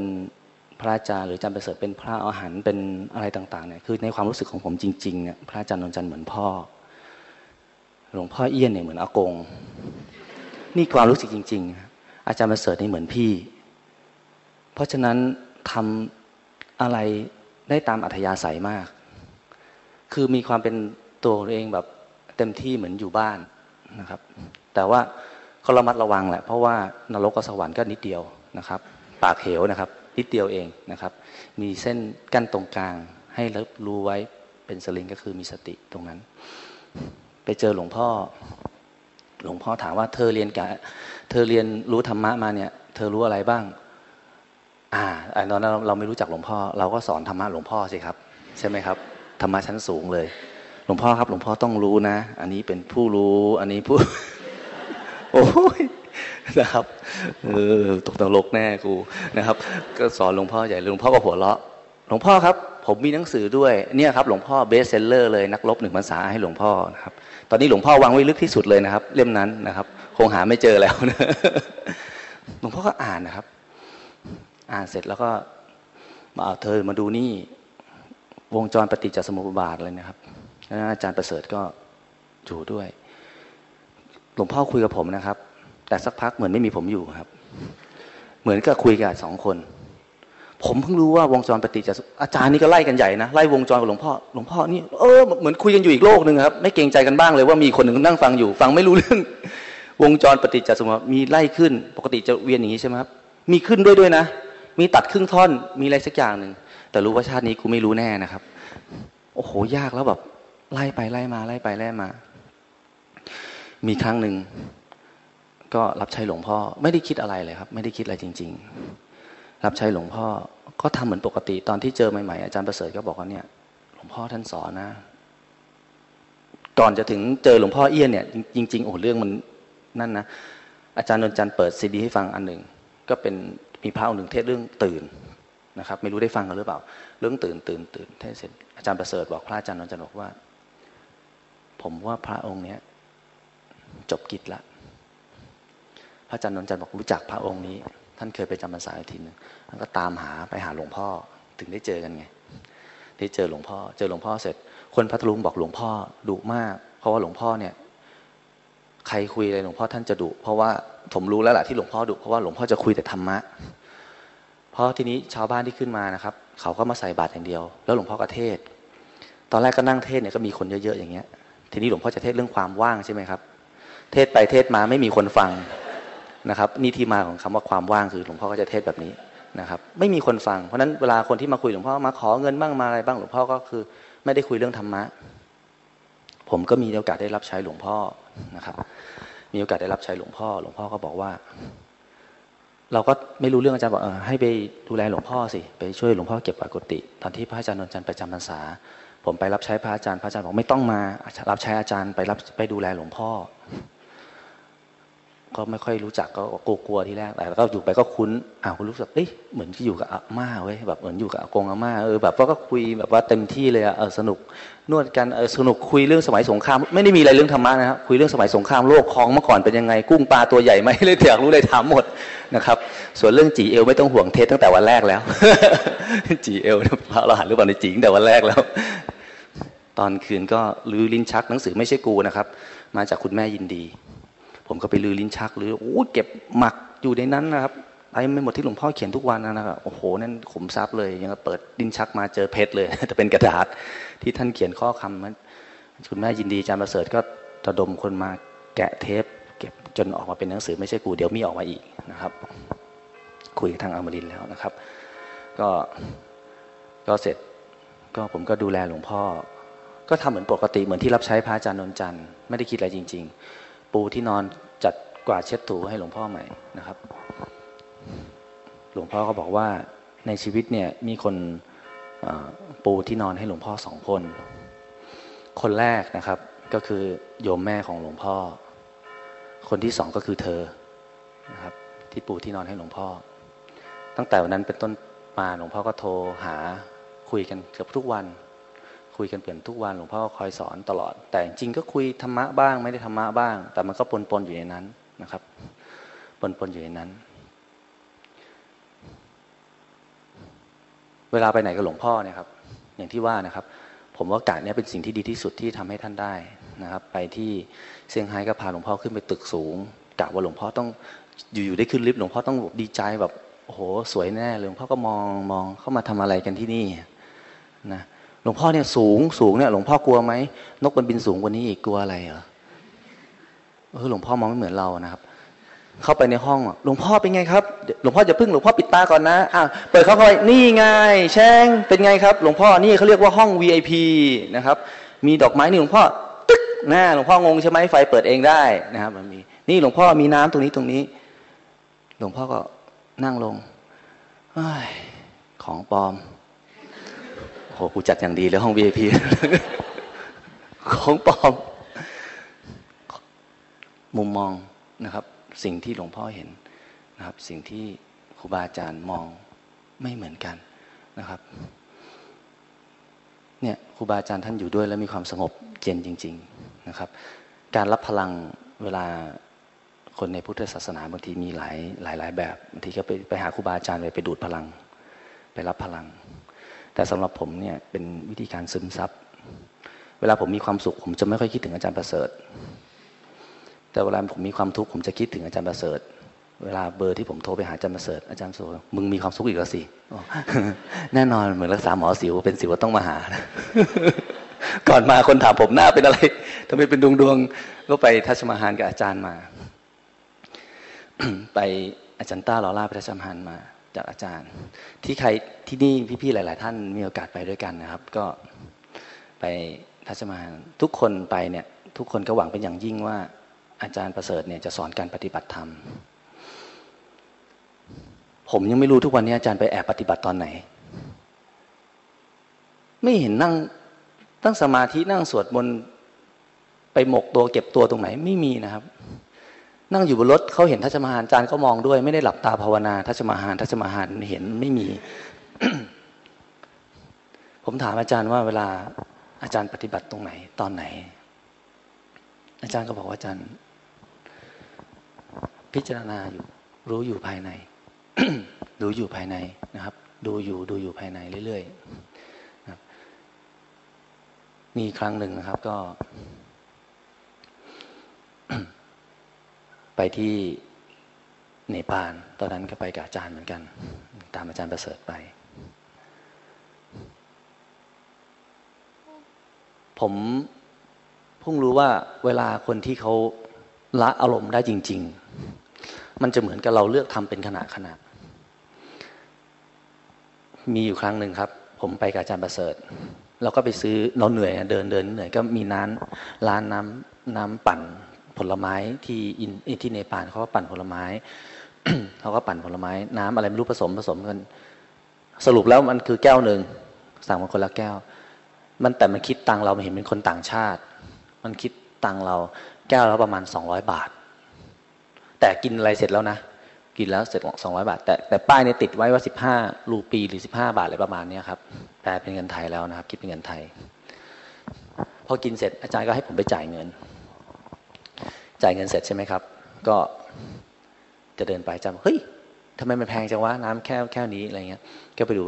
พระอาจารย์หรืออาจารย์ประเสริฐเป็นพระอาหารเป็นอะไรต่างๆเนี่ยคือในความรู้สึกของผมจริงๆเนี่ยพระอาจารย์นนจันทร์เหมือนพ่อ หลวงพ่อเอี้ยนเนี่ยเหมือนอากง นี่ความรู้สึกจริง ๆ อาจารย์ประเสริฐนี่เหมือนพี่ เพราะฉะนั้นทำอะไรได้ตามอัธยาศัยมาก คือมีความเป็นตัวเองแบบเต็มที่เหมือนอยู่บ้านนะครับ แต่ว่าเขาระมัดระวังแหละ เพราะว่านรกกับสวรรค์ก็นิดเดียวนะครับ ปากเหวนะครับ นิดเดียวเองนะครับ มีเส้นกั้นตรงกลาง ให้รับรู้ไว้เป็นสลิงก็คือมีสติตรงนั้น ไปเจอหลวงพ่อ หลวงพ่อถามว่าเธอเรียนกะเธอเรียนรู้ธรรมะมาเนี่ย เธอรู้อะไรบ้าง อ่าตอนนั้นเราไม่รู้จักหลวงพ่อ เราก็สอนธรรมะหลวงพ่อสิครับ ใช่ไหมครับธรรมะชั้นสูงเลย หลวงพ่อครับ หลวงพ่อต้องรู้นะ อันนี้เป็นผู้รู้ อันนี้ผู้ โอ้ย นะครับเออตกตลกแน่กูนะครับ ก็สอนหลวงพ่อใหญ่หลวงพ่อก็หัวเราะหลวงพ่อครับ ผมมีหนังสือด้วยเนี่ยครับหลวงพ่อ bestseller เลยนักรบหนึ่งพรรษาให้หลวงพ่อนะครับ ตอนนี้หลวงพ่อวางไว้ลึกที่สุดเลยนะครับ เล่มนั้นนะครับ คงหาไม่เจอแล้วนะหลวงพ่อก็อ่านนะครับ อ่านเสร็จแล้วก็มาเอาเธอมาดูนี่ วงจรปฏิจจสมุปบาทเลยนะครับอาจารย์ประเสริฐก็อยู่ด้วย หลวงพ่อคุยกับผมนะครับ แต่สักพักเหมือนไม่มีผมอยู่ครับ เหมือนกับคุยกับสองคน ผมเพิ่งรู้ว่าวงจรปฏิจจอาจารย์นี่ก็ไล่กันใหญ่นะไล่วงจรกับหลวงพ่อหลวงพ่อนี่เออเหมือนคุยกันอยู่อีกโลกหนึ่งครับไม่เกรงใจกันบ้างเลยว่ามีคนหนึ่งนั่งฟังอยู่ ฟังไม่รู้เรื่อง วงจรปฏิจจสมุปมีไล่ขึ้น ปกติจะเวียนอย่างนี้ใช่ไหมครับมีขึ้นด้วยด้วยนะ มีตัดครึ่งท่อนมีอะไรสักอย่างหนึ่งแต่รู้ว่าชาตินี้กูไม่รู้แน่นะครับ โอ้โหยากแล้วแบบไล่ไปไล่มาไล่ไปไล่มา มีครั้งหนึ่ง ก็รับใช้หลวงพ่อ ไม่ได้คิดอะไรเลยครับ ไม่ได้คิดอะไรจริง ๆ รับใช้หลวงพ่อก็ทำเหมือนปกติตอนที่เจอใหม่ๆอาจารย์ประเสริฐก็บอกว่าเนี่ย หลวงพ่อท่านสอนนะ ก่อนจะถึงเจอหลวงพ่อเอี้ยนเนี่ย จริงๆโอ้เรื่องมันนั่นนะอาจารย์นนจันทร์เปิดซีดีให้ฟังอันหนึ่งก็เป็นมีพระองค์หนึ่งเทศเรื่องตื่นนะครับ ไม่รู้ได้ฟังกันหรือเปล่า เรื่องตื่นตื่นตื่นเทศเสร็จอาจารย์ประเสริฐบอกพระอาจารย์นนจันทร์บอกว่า ผมว่าพระองค์เนี้ยจบกิจละ พระอาจารย์นนจันทร์บอกรู้จักพระองค์นี้ ท่านเคยไปจำพรรษาทีนึงท่านก็ตามหาไปหาหลวงพ่อถึงได้เจอกันไงได้เจอหลวงพ่อ เจอหลวงพ่อเสร็จ คนพัทลุงบอกหลวงพ่อดุมาก เพราะว่าหลวงพ่อเนี่ยใครคุยอะไรหลวงพ่อท่านจะดุเพราะว่าผมรู้แล้วแหละที่หลวงพ่อดุเพราะว่าหลวงพ่อจะคุยแต่ธรรมะเพราะทีนี้ชาวบ้านที่ขึ้นมานะครับ เขาก็มาใส่บาตรอย่างเดียว แล้วหลวงพ่อก็เทศ ตอนแรกก็นั่งเทศเนี่ยก็มีคนเยอะๆอย่างเงี้ย ทีนี้หลวงพ่อจะเทศเรื่องความว่างใช่ไหมครับ เทศไปเทศมาไม่มีคนฟัง นะครับนี่ที่มาของคำว่าความว่างคือหลวงพ่อก็จะเทศแบบนี้นะครับ ไม่มีคนฟัง เพราะฉะนั้นเวลาคนที่มาคุยหลวงพ่อมาขอเงินบ้างมาอะไรบ้างหลวงพ่อก็คือ ไม่ได้คุยเรื่องธรรมะ ผมก็มีโอกาสได้รับใช้หลวงพ่อนะครับ มีโอกาสได้รับใช้หลวงพ่อ หลวงพ่อก็บอกว่า เราก็ไม่รู้เรื่องอาจารย์บอกเออให้ไปดูแลหลวงพ่อสิไปช่วยหลวงพ่อเก็บกวาดกุฏิตอนที่พระอาจารย์นนจันทร์ไปจำพรรษาผมไปรับใช้พระอาจารย์ พระอาจารย์บอกไม่ต้องมา รับใช้อาจารย์ไปรับไปดูแลหลวงพ่อ ก็ไม่ค่อยรู้จักก็กลัวๆที่แรกแต่ก็อยู่ไปก็คุ้นอ้าวคุณรู้สึกเอ้ยเหมือนที่อยู่กับอาม่าเว้ยแบบเหมือนอยู่กับอากงอาม่าเออแบบก็คุยแบบว่าเต็มที่เลยอะเออสนุกนวดกันเออสนุกคุยเรื่องสมัยสงคราม ไม่ได้มีอะไรเรื่องธรรมะนะครับคุยเรื่องสมัยสงครามโลกคลองเมื่อก่อนเป็นยังไงกุ้งปลาตัวใหญ่ไหมเลยอยากรู้เลยถามหมดนะครับ ส่วนเรื่องจีเอลไม่ต้องห่วงเทสตั้งแต่วันแรกแล้วจีเอลพระเราหันหรือเปล่าในจีตั้งแต่วันแรกแล้ว ตอนคืนก็ลื้อลิ้นชักหนังสือไม่ใช่กูนะครับ มาจากคุณแม่ยินดี ผมก็ไปลือลิ้นชักหรือโอ้เก็บหมักอยู่ในนั้นนะครับไปไม่หมดที่หลวงพ่อเขียนทุกวันนะครับโอ้โหนั่นขุมทรัพย์เลยยังเปิดลิ้นชักมาเจอเพชรเลยแต่เป็นกระดาษที่ท่านเขียนข้อคำมันคุณแม่ยินดีอาจารย์ประเสริฐก็ระดมคนมาแกะเทป เก็บจนออกมาเป็นหนังสือไม่ใช่กูเดี๋ยวมีออกมาอีกนะครับ คุยทางอมรินแล้วนะครับ ก็ก็เสร็จก็ผมก็ดูแลหลวงพ่อ ก็ทำเหมือนปกติเหมือนที่รับใช้พระอาจารย์นนจันทร์ไม่ได้คิดอะไรจริง ๆ ปูที่นอนจัดกวาดเช็ดถูให้หลวงพ่อใหม่นะครับ หลวงพ่อก็บอกว่าในชีวิตเนี่ยมีคนปูที่นอนให้หลวงพ่อสองคน คนแรกนะครับก็คือโยมแม่ของหลวงพ่อ คนที่สองก็คือเธอนะครับที่ปูที่นอนให้หลวงพ่อ ตั้งแต่วันนั้นเป็นต้นมาหลวงพ่อก็โทรหาคุยกันเกือบทุกวัน คุยกันเปลี่ยนทุกวันหลวงพ่อคอยสอนตลอด แต่จริงก็คุยธรรมะบ้าง ไม่ได้ธรรมะบ้าง แต่มันก็ปนปนอยู่ในนั้นนะครับปนปนอยู่ในนั้น เวลาไปไหนกับหลวงพ่อเนี่ยครับ อย่างที่ว่านะครับ ผมว่ากาดนี้เป็นสิ่งที่ดีที่สุดที่ทำให้ท่านได้นะครับ ไปที่เซี่ยงไฮ้ก็พาหลวงพ่อขึ้นไปตึกสูงกะว่าหลวงพ่อต้องอยู่ๆได้ขึ้นลิฟต์หลวงพ่อต้องดีใจแบบโอ้โหสวยแน่หลวงพ่อก็มองมองเข้ามาทำอะไรกันที่นี่นะ หลวงพ่อเนี่ยสูงสูงเนี่ยหลวงพ่อกลัวไหมนกมันบินสูงกว่านี้อีกกลัวอะไรเหรอเออหลวงพ่อมองไม่เหมือนเรานะครับ เข้าไปในห้องหลวงพ่อเป็นไงครับหลวงพ่อจะพึ่งหลวงพ่อปิดตาก่อนนะอะเปิดเข้าไปนี่ไงแช่งเป็นไงครับ หลวงพ่อนี่เขาเรียกว่าห้อง VIP นะครับ มีดอกไม้นี่หลวงพ่อตึ๊กหน้าหลวงพ่องงใช่ไหมไฟเปิดเองได้นะครับมันมีนี่หลวงพ่อมีน้ำตรงนี้ตรงนี้ หลวงพ่อก็นั่งลงของปลอม โหกูจัดอย่างดีเลยห้อง VIP ของปลอม มุมมองนะครับ สิ่งที่หลวงพ่อเห็นนะครับ สิ่งที่ครูบาอาจารย์มองไม่เหมือนกันนะครับเนี่ยครูบาอาจารย์ท่านอยู่ด้วยแล้วมีความสงบเย็นจริง ๆนะครับ การรับพลังเวลาคนในพุทธศาสนาบางทีมีหลายหลายหลายแบบบางทีก็ไปไปหาครูบาอาจารย์ไปไปดูดพลัง ไปรับพลัง แต่สำหรับผมเนี่ยเป็นวิธีการซึมซับ เวลาผมมีความสุข ผมจะไม่ค่อยคิดถึงอาจารย์ประเสริฐ แต่เวลาผมมีความทุกข์ผมจะคิดถึงอาจารย์ประเสริฐ เวลาเบอร์ที่ผมโทรไปหาอาจารย์ประเสริฐอาจารย์โซมึงมีความสุขอีกแล้วสิแน่นอนเหมือนรักษาหมอสิวเป็นสิวต้องมาหา ก่อนมาคนถามผมหน้าเป็นอะไรทำไมเป็นดวงดวงก็ไปทัชมาหารกับอาจารย์มา ไปอาจารย์ต้าลอล่าไปทัชมาหารมา จากอาจารย์ ที่ใครที่นี่พี่ๆหลาย ๆ ท่านมีโอกาสไปด้วยกันนะครับ ก็ไปทัศมาทุกคนไปเนี่ยทุกคนก็หวังเป็นอย่างยิ่งว่า อาจารย์ประเสริฐเนี่ยจะสอนการปฏิบัติธรรม ผมยังไม่รู้ทุกวันนี้อาจารย์ไปแอบปฏิบัติตอนไหน ไม่เห็นนั่งตั้งสมาธินั่งสวดมนต์ไปหมกตัวเก็บตัวตรงไหนไม่มีนะครับ นั่งอยู่บนรถเขาเห็นทัศมาหารอาจารย์ก็มองด้วย ไม่ได้หลับตาภาวนาทัศมาหารทัศมาหารเห็นไม่มี ผมถามอาจารย์ว่าเวลาอาจารย์ปฏิบัติตรงไหน ตอนไหน อาจารย์ก็บอกว่าอาจารย์ พิจารณาอยู่ รู้อยู่ภายในดูอยู่ภายในนะครับ ดูอยู่ดูอยู่ภายในเรื่อยๆมีครั้งหนึ่งนะครับ ก็ ไปที่เนปาลตอนนั้นก็ไปกับอาจารย์เหมือนกัน ตามอาจารย์ประเสริฐไป ผมเพิ่งรู้ว่าเวลาคนที่เขาละอารมณ์ได้จริง ๆ มันจะเหมือนกับเราเลือกทำเป็นขณะขณะมีอยู่ครั้งหนึ่งครับ ผมไปกับอาจารย์ประเสริฐเราก็ไปซื้อเราเหนื่อยเดินเดินเหนื่อยก็มีน้ำร้านน้ำน้ำปั่น ผลไม้ที่อินที่เนปาลเขาก็ปั่นผลไม้เขาก็ปั่นผลไม้ น้ำอะไรไม่รู้ผสมผสมกัน สรุปแล้วมันคือแก้วหนึ่งสั่งมาคนละแก้ว มันแต่มันคิดตังเราเห็นเป็นคนต่างชาติ มันคิดตังเราแก้วละประมาณสองร้อยบาท แต่กินอะไรเสร็จแล้วนะกินแล้วเสร็จสองร้อยบาท แต่แต่ป้ายเนี่ยติดไว้ว่าสิบห้ารูปีหรือสิบห้าบาทอะไรประมาณนี้ครับแปลเป็นเงินไทยแล้วนะครับ คิดเป็นเงินไทย พอกินเสร็จอาจารย์ก็ให้ผมไปจ่ายเงิน จ่ายเงินเสร็จใช่ไหมครับ ก็จะเดินไปจำเฮ้ยทำไมมันแพงจังวะน้ำแค่แค่นี้อะไรเงี้ย ก็ไปดู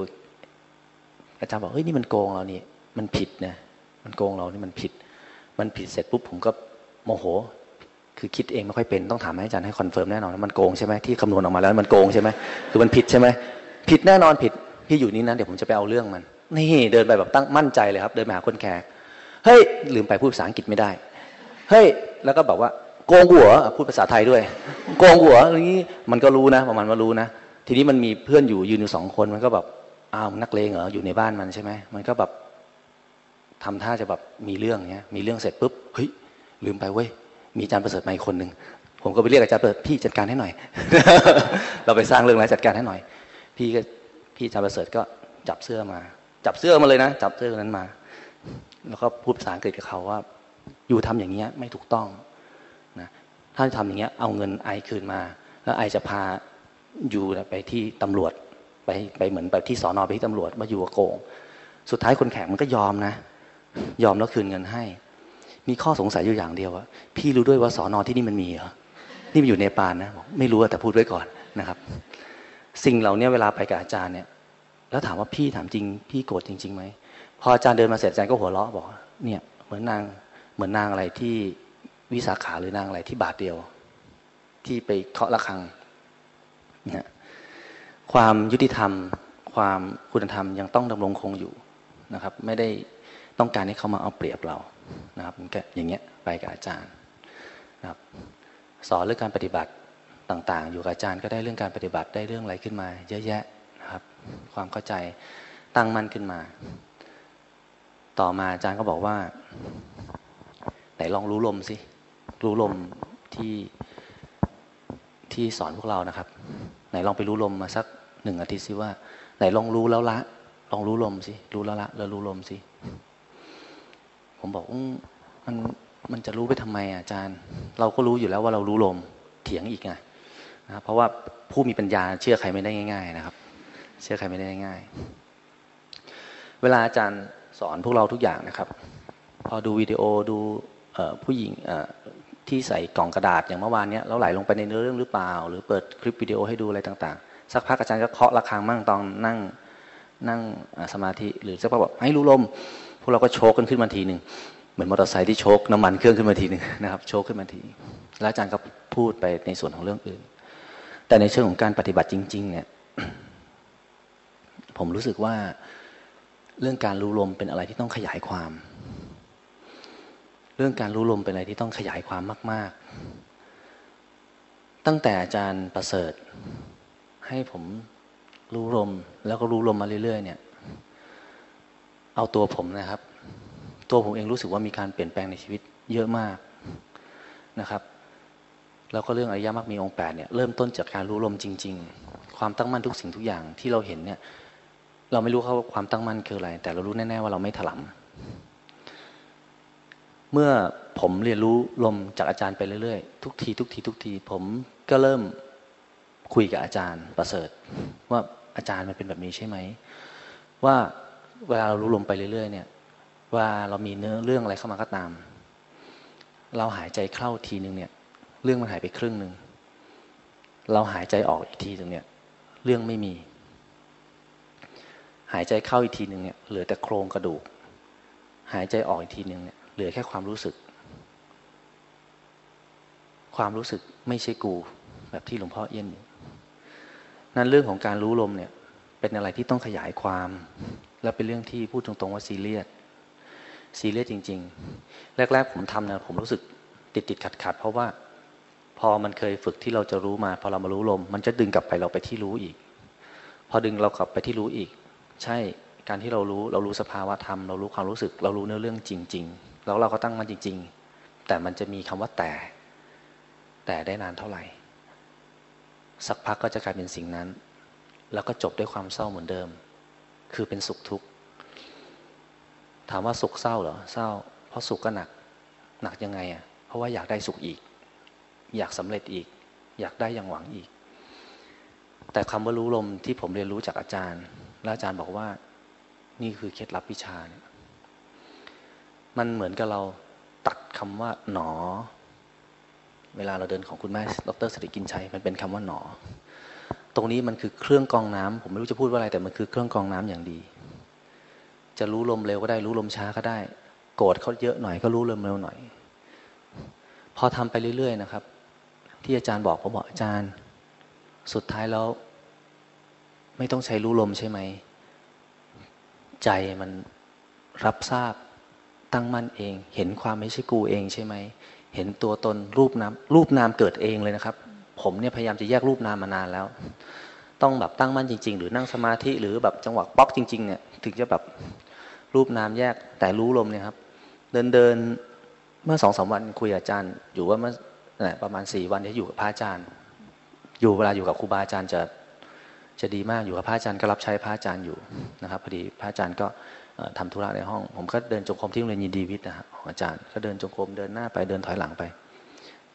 อาจารย์บอกเฮ้ยนี่มันโกงเรานี่มันผิดนะมันโกงเรานี่มันผิด มันผิดเสร็จปุ๊บผมก็โมโห คือคิดเองไม่ค่อยเป็นต้องถามให้อาจารย์ให้ confirm แน่นอนว่ามันโกงใช่ไหมที่คำนวณออกมาแล้วมันโกงใช่ไหมคือมันผิดใช่ไหมผิดแน่นอนผิดพี่อยู่นี่นะเดี๋ยวผมจะไปเอาเรื่องมัน นี่เดินไปแบบตั้งมั่นใจเลยครับ เดินไปหาคนแขกเฮ้ยลืมไปพูดภาษาอังกฤษไม่ได้ เฮ้ยแล้วก็บอกว่า โกงหัวพูดภาษาไทยด้วย โกงหัวอย่างนี้มันก็รู้นะประมาณว่ารู้นะ ทีนี้มันมีเพื่อนอยู่ยืนอยู่สองคนมันก็แบบอ้าวนักเลงเหรออยู่ในบ้านมันใช่ไหมมันก็แบบทำท่าจะแบบมีเรื่องเนี้ยมีเรื่องเสร็จปุ๊บเฮ้ยลืมไปเว้ยมีอาจารย์ประเสริฐมาอีกคนหนึ่งผมก็ไปเรียกอาจารย์ประเสริฐพี่จัดการให้หน่อย เราไปสร้างเรื่องอะไรจัดการให้หน่อย พี่ก็พี่อาจารย์ประเสริฐก็จับเสื้อมา จับเสื้อมาเลยนะ จับเสื้อนั้นมา แล้วก็พูดภาษาอังกฤษกับเขาว่า อยู่ทำอย่างเงี้ยไม่ถูกต้อง ถ้าทำอย่างเงี้ยเอาเงินไอคืนมา แล้วไอจะพาอยู่ไปที่ตำรวจไปไปเหมือนไปที่สอนอไปที่ตำรวจมาอยู่กับโกง สุดท้ายคนแข่งมันก็ยอมนะ ยอมแล้วคืนเงินให้ มีข้อสงสัยอยู่อย่างเดียวว่าพี่รู้ด้วยว่าสอนอที่นี่มันมีเหรอนี่มันอยู่ในปานนะบอกไม่รู้แต่พูดไว้ก่อนนะครับ สิ่งเหล่านี้เวลาไปกับอาจารย์เนี่ย แล้วถามว่าพี่ถามจริง พี่โกรธจริงๆไหมพออาจารย์เดินมาเสร็จอาจารย์ก็หัวเราะบอก เนี่ย เหมือนนางเหมือนนางอะไรที่ วิสาขาหรือนางอะไรที่บาทเดียว ที่ไปเคาะระฆังนะความยุติธรรม ความคุณธรรมยังต้องดำรงคงอยู่นะครับ ไม่ได้ต้องการให้เขามาเอาเปรียบเรานะครับก็อย่างเงี้ยไปกับอาจารย์นะครับ สอนเรื่องการปฏิบัติต่างๆ อยู่กับอาจารย์ก็ได้เรื่องการปฏิบัติได้เรื่องอะไรขึ้นมา เยอะแยะนะครับ ความเข้าใจตั้งมั่นขึ้นมา ต่อมาอาจารย์ก็บอกว่าไหนลองรู้ลมสิ รู้ลมที่ที่สอนพวกเรานะครับ ไหนลองไปรู้ลมมาสักหนึ่งอาทิตย์สิว่า ไหนลองรู้แล้วละ ลองรู้ลมสิรู้แล้วละแล้วรู้ลมสิผมบอกมันมันจะรู้ไปทำไมอาจารย์ เราก็รู้อยู่แล้วว่าเรารู้ลมเถียงอีกไงนะเพราะว่าผู้มีปัญญาเชื่อใครไม่ได้ง่าย ๆ นะครับ เชื่อใครไม่ได้ง่าย เวลาอาจารย์สอนพวกเราทุกอย่างนะครับ พอดูวิดีโอดูผู้หญิง ที่ใส่กล่องกระดาษอย่างเมื่อวานเนี้แล้วไหลลงไปในเนื้อเรื่องหรือเปล่า หรือเปิดคลิปวิดีโอให้ดูอะไรต่างๆ สักพักอาจารย์ก็เคาะระฆังมั่งตอนนั่งนั่งสมาธิหรือสักพักบอกให้รู้ลมพวกเราก็โชกกันขึ้นมาทีหนึ่งเหมือนมอเตอร์ไซค์ที่โชกน้ำมันเครื่องขึ้นมาทีหนึ่งนะครับโชกขึ้นมาที แล้วอาจารย์ก็พูดไปในส่วนของเรื่องอื่น แต่ในเชิงของการปฏิบัติจริง ๆ เนี่ย ผมรู้สึกว่าเรื่องการรู้ลมเป็นอะไรที่ต้องขยายความ เรื่องการรู้ลมเป็นอะไรที่ต้องขยายความมาก ๆ ตั้งแต่อาจารย์ประเสริฐ ให้ผมรู้ลมแล้วก็รู้ลมมาเรื่อย ๆ เนี่ย เอาตัวผมนะครับ ตัวผมเองรู้สึกว่ามีการเปลี่ยนแปลงในชีวิตเยอะมากนะครับ แล้วก็เรื่องอริยมรรคมีองค์แปดเนี่ยเริ่มต้นจากการรู้ลมจริง ๆ ความตั้งมั่นทุกสิ่งทุกอย่างที่เราเห็นเนี่ย เราไม่รู้เขาความตั้งมั่นคืออะไร แต่เรารู้แน่ๆว่าเราไม่ถลำ เมื่อผมเรียนรู้ลมจากอาจารย์ไปเรื่อยๆ ทุกทีทุกทีทุกที ผมก็เริ่มคุยกับอาจารย์ประเสริฐ ว่าอาจารย์มันเป็นแบบนี้ใช่ไหม ว่าเวลาเรารู้ลมไปเรื่อยๆ เนี่ย ว่าเรามีเนื้อเรื่องอะไรเข้ามาก็ตาม เราหายใจเข้าทีหนึ่งเนี่ย เรื่องมันหายไปครึ่งหนึ่งเราหายใจออกอีกทีหนึ่งเนี่ย เรื่องไม่มี หายใจเข้าอีกทีหนึ่งเนี่ยเหลือแต่โครงกระดูก หายใจออกอีกทีหนึ่งเนี่ย เหลือแค่ความรู้สึก ความรู้สึกไม่ใช่กู แบบที่หลวงพ่อเอี้ยนนั่นเรื่องของการรู้ลมเนี่ย เป็นอะไรที่ต้องขยายความ และเป็นเรื่องที่พูดตรงๆว่าซีเรียสซีเรียสจริง ๆ แรก ๆ ผมทำเนี่ยผมรู้สึกติดติดขัดขัดเพราะว่าพอมันเคยฝึกที่เราจะรู้มา พอเรามารู้ลม มันจะดึงกลับไปเราไปที่รู้อีก พอดึงเรากลับไปที่รู้อีก ใช่การที่เรารู้เรารู้สภาวะธรรม เรารู้ความรู้สึก เรารู้เนื้อเรื่องจริง ๆ แล้วเราก็ตั้งมันจริง ๆ แต่มันจะมีคำว่าแต่ แต่ได้นานเท่าไหร่ สักพักก็จะกลายเป็นสิ่งนั้น แล้วก็จบด้วยความเศร้าเหมือนเดิม คือเป็นสุขทุกข์ ถามว่าสุขเศร้าเหรอ เศร้า เพราะสุขก็หนัก หนักยังไงอะ เพราะว่าอยากได้สุขอีก อยากสำเร็จอีก อยากได้อย่างหวังอีก แต่คำว่ารู้ลมที่ผมเรียนรู้จากอาจารย์ แล้วอาจารย์บอกว่า นี่คือเคล็ดลับวิชาเนี่ย มันเหมือนกับเราตัดคำว่าหนอ เวลาเราเดินของคุณแม่ดรสริกินชัยมันเป็นคำว่าหนอ ตรงนี้มันคือเครื่องกองน้ำผมไม่รู้จะพูดว่าอะไรแต่มันคือเครื่องกองน้ำอย่างดี จะรู้ลมเร็วก็ได้รู้ลมช้าก็ได้ โกรธเขาเยอะหน่อยก็รู้ลมเร็วหน่อย พอทำไปเรื่อย ๆ นะครับ ที่อาจารย์บอกผมบอกอาจารย์ สุดท้ายแล้วไม่ต้องใช้รู้ลมใช่ไหม ใจมันรับทราบ ตั้งมั่นเอง เห็นความไม่ใช่กูเองใช่ไหมเห็นตัวตนรูปนามรูปนามเกิดเองเลยนะครับ ผมเนี่ยพยายามจะแยกรูปนามมานานแล้ว ต้องแบบตั้งมั่นจริง ๆ หรือนั่งสมาธิหรือแบบจังหวะป๊อกจริงๆเนี่ยถึงจะแบบรูปนามแยกแต่รู้ลมเนี่ยครับ เดินเดินเมื่อสองสาวันคุยอาจารย์ อยู่ว่าเมื่อประมาณสี่วันที่อยู่กับพระอาจารย์ อยู่เวลาอยู่กับครูบาอาจารย์จะจะดีมากอยู่กับพระอาจารย์ก็รับใช้พระอาจารย์อยู่นะครับพอดีพระอาจารย์ก็ ทำธุระในห้อง ผมก็เดินจงกรมที่โรงเรียนยินดีวิทย์นะฮะของอาจารย์ก็เดินจงกรมเดินหน้าไปเดินถอยหลังไป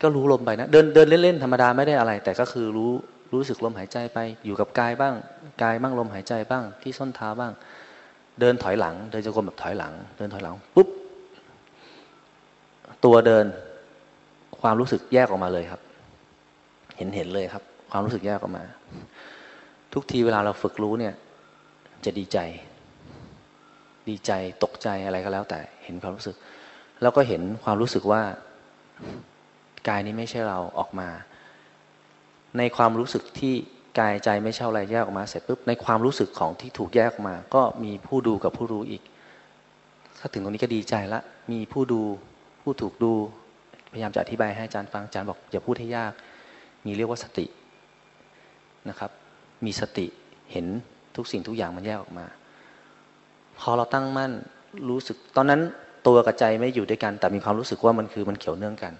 ก็รู้ลมไปนะเดินเดินเล่นๆธรรมดาไม่ได้อะไร แต่ก็คือรู้รู้สึกลมหายใจไป อยู่กับกายบ้างกายบ้างลมหายใจบ้างที่ส้นเท้าบ้าง เดินถอยหลัง เดินจงกรมแบบถอยหลัง เดินถอยหลังปุ๊บตัวเดินความรู้สึกแยกออกมาเลยครับ เห็นเห็นเลยครับ ความรู้สึกแยกออกมา ทุกทีเวลาเราฝึกรู้เนี่ย จะดีใจ ดีใจตกใจอะไรก็แล้ว แต่เห็นความรู้สึก แล้วก็เห็นความรู้สึกว่ากายนี้ไม่ใช่เราออกมา ในความรู้สึกที่กายใจไม่ใช่อะไรแยกออกมาเสร็จปุ๊บในความรู้สึกของที่ถูกแยกออกมา ก็มีผู้ดูกับผู้รู้อีก ถ้าถึงตรงนี้ก็ดีใจละ มีผู้ดูผู้ถูกดู พยายามจะอธิบายให้อาจารย์ฟังอาจารย์บอกอย่าพูดให้ยาก มีเรียกว่าสตินะครับ มีสติเห็นทุกสิ่งทุกอย่างมันแยกออกมา พอเราตั้งมั่นรู้สึก ตอนนั้นตัวกับใจไม่อยู่ด้วยกัน แต่มีความรู้สึกว่ามันคือมันเกี่ยวเนื่องกัน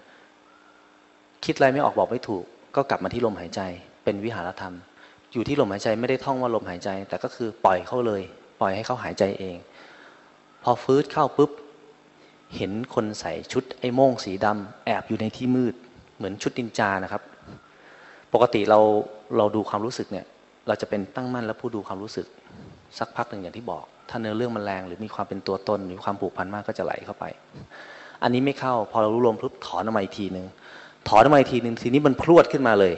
คิดอะไรไม่ออกบอกไม่ถูก ก็กลับมาที่ลมหายใจ เป็นวิหารธรรม อยู่ที่ลมหายใจไม่ได้ท่องว่าลมหายใจ แต่ก็คือปล่อยเขาเลย ปล่อยให้เขาหายใจเอง พอฟื้นเข้าปุ๊บเห็นคนใส่ชุดไอ้โม่งสีดำแอบอยู่ในที่มืด เหมือนชุดดินจานะครับ ปกติเราเราดูความรู้สึกเนี่ย เราจะเป็นตั้งมั่นแล้วผู้ดูความรู้สึก สักพักหนึ่งอย่างที่บอก ถ้าเนื้อเรื่องมันแรง หรือมีความเป็นตัวตนมีความผูกพันมากก็จะไหลเข้าไป อันนี้ไม่เข้า พอเรารู้ลมปุ๊บถอนออกมาอีกทีหนึ่งถอนออกมาอีกทีหนึ่งทีนี้มันพรวดขึ้นมาเลย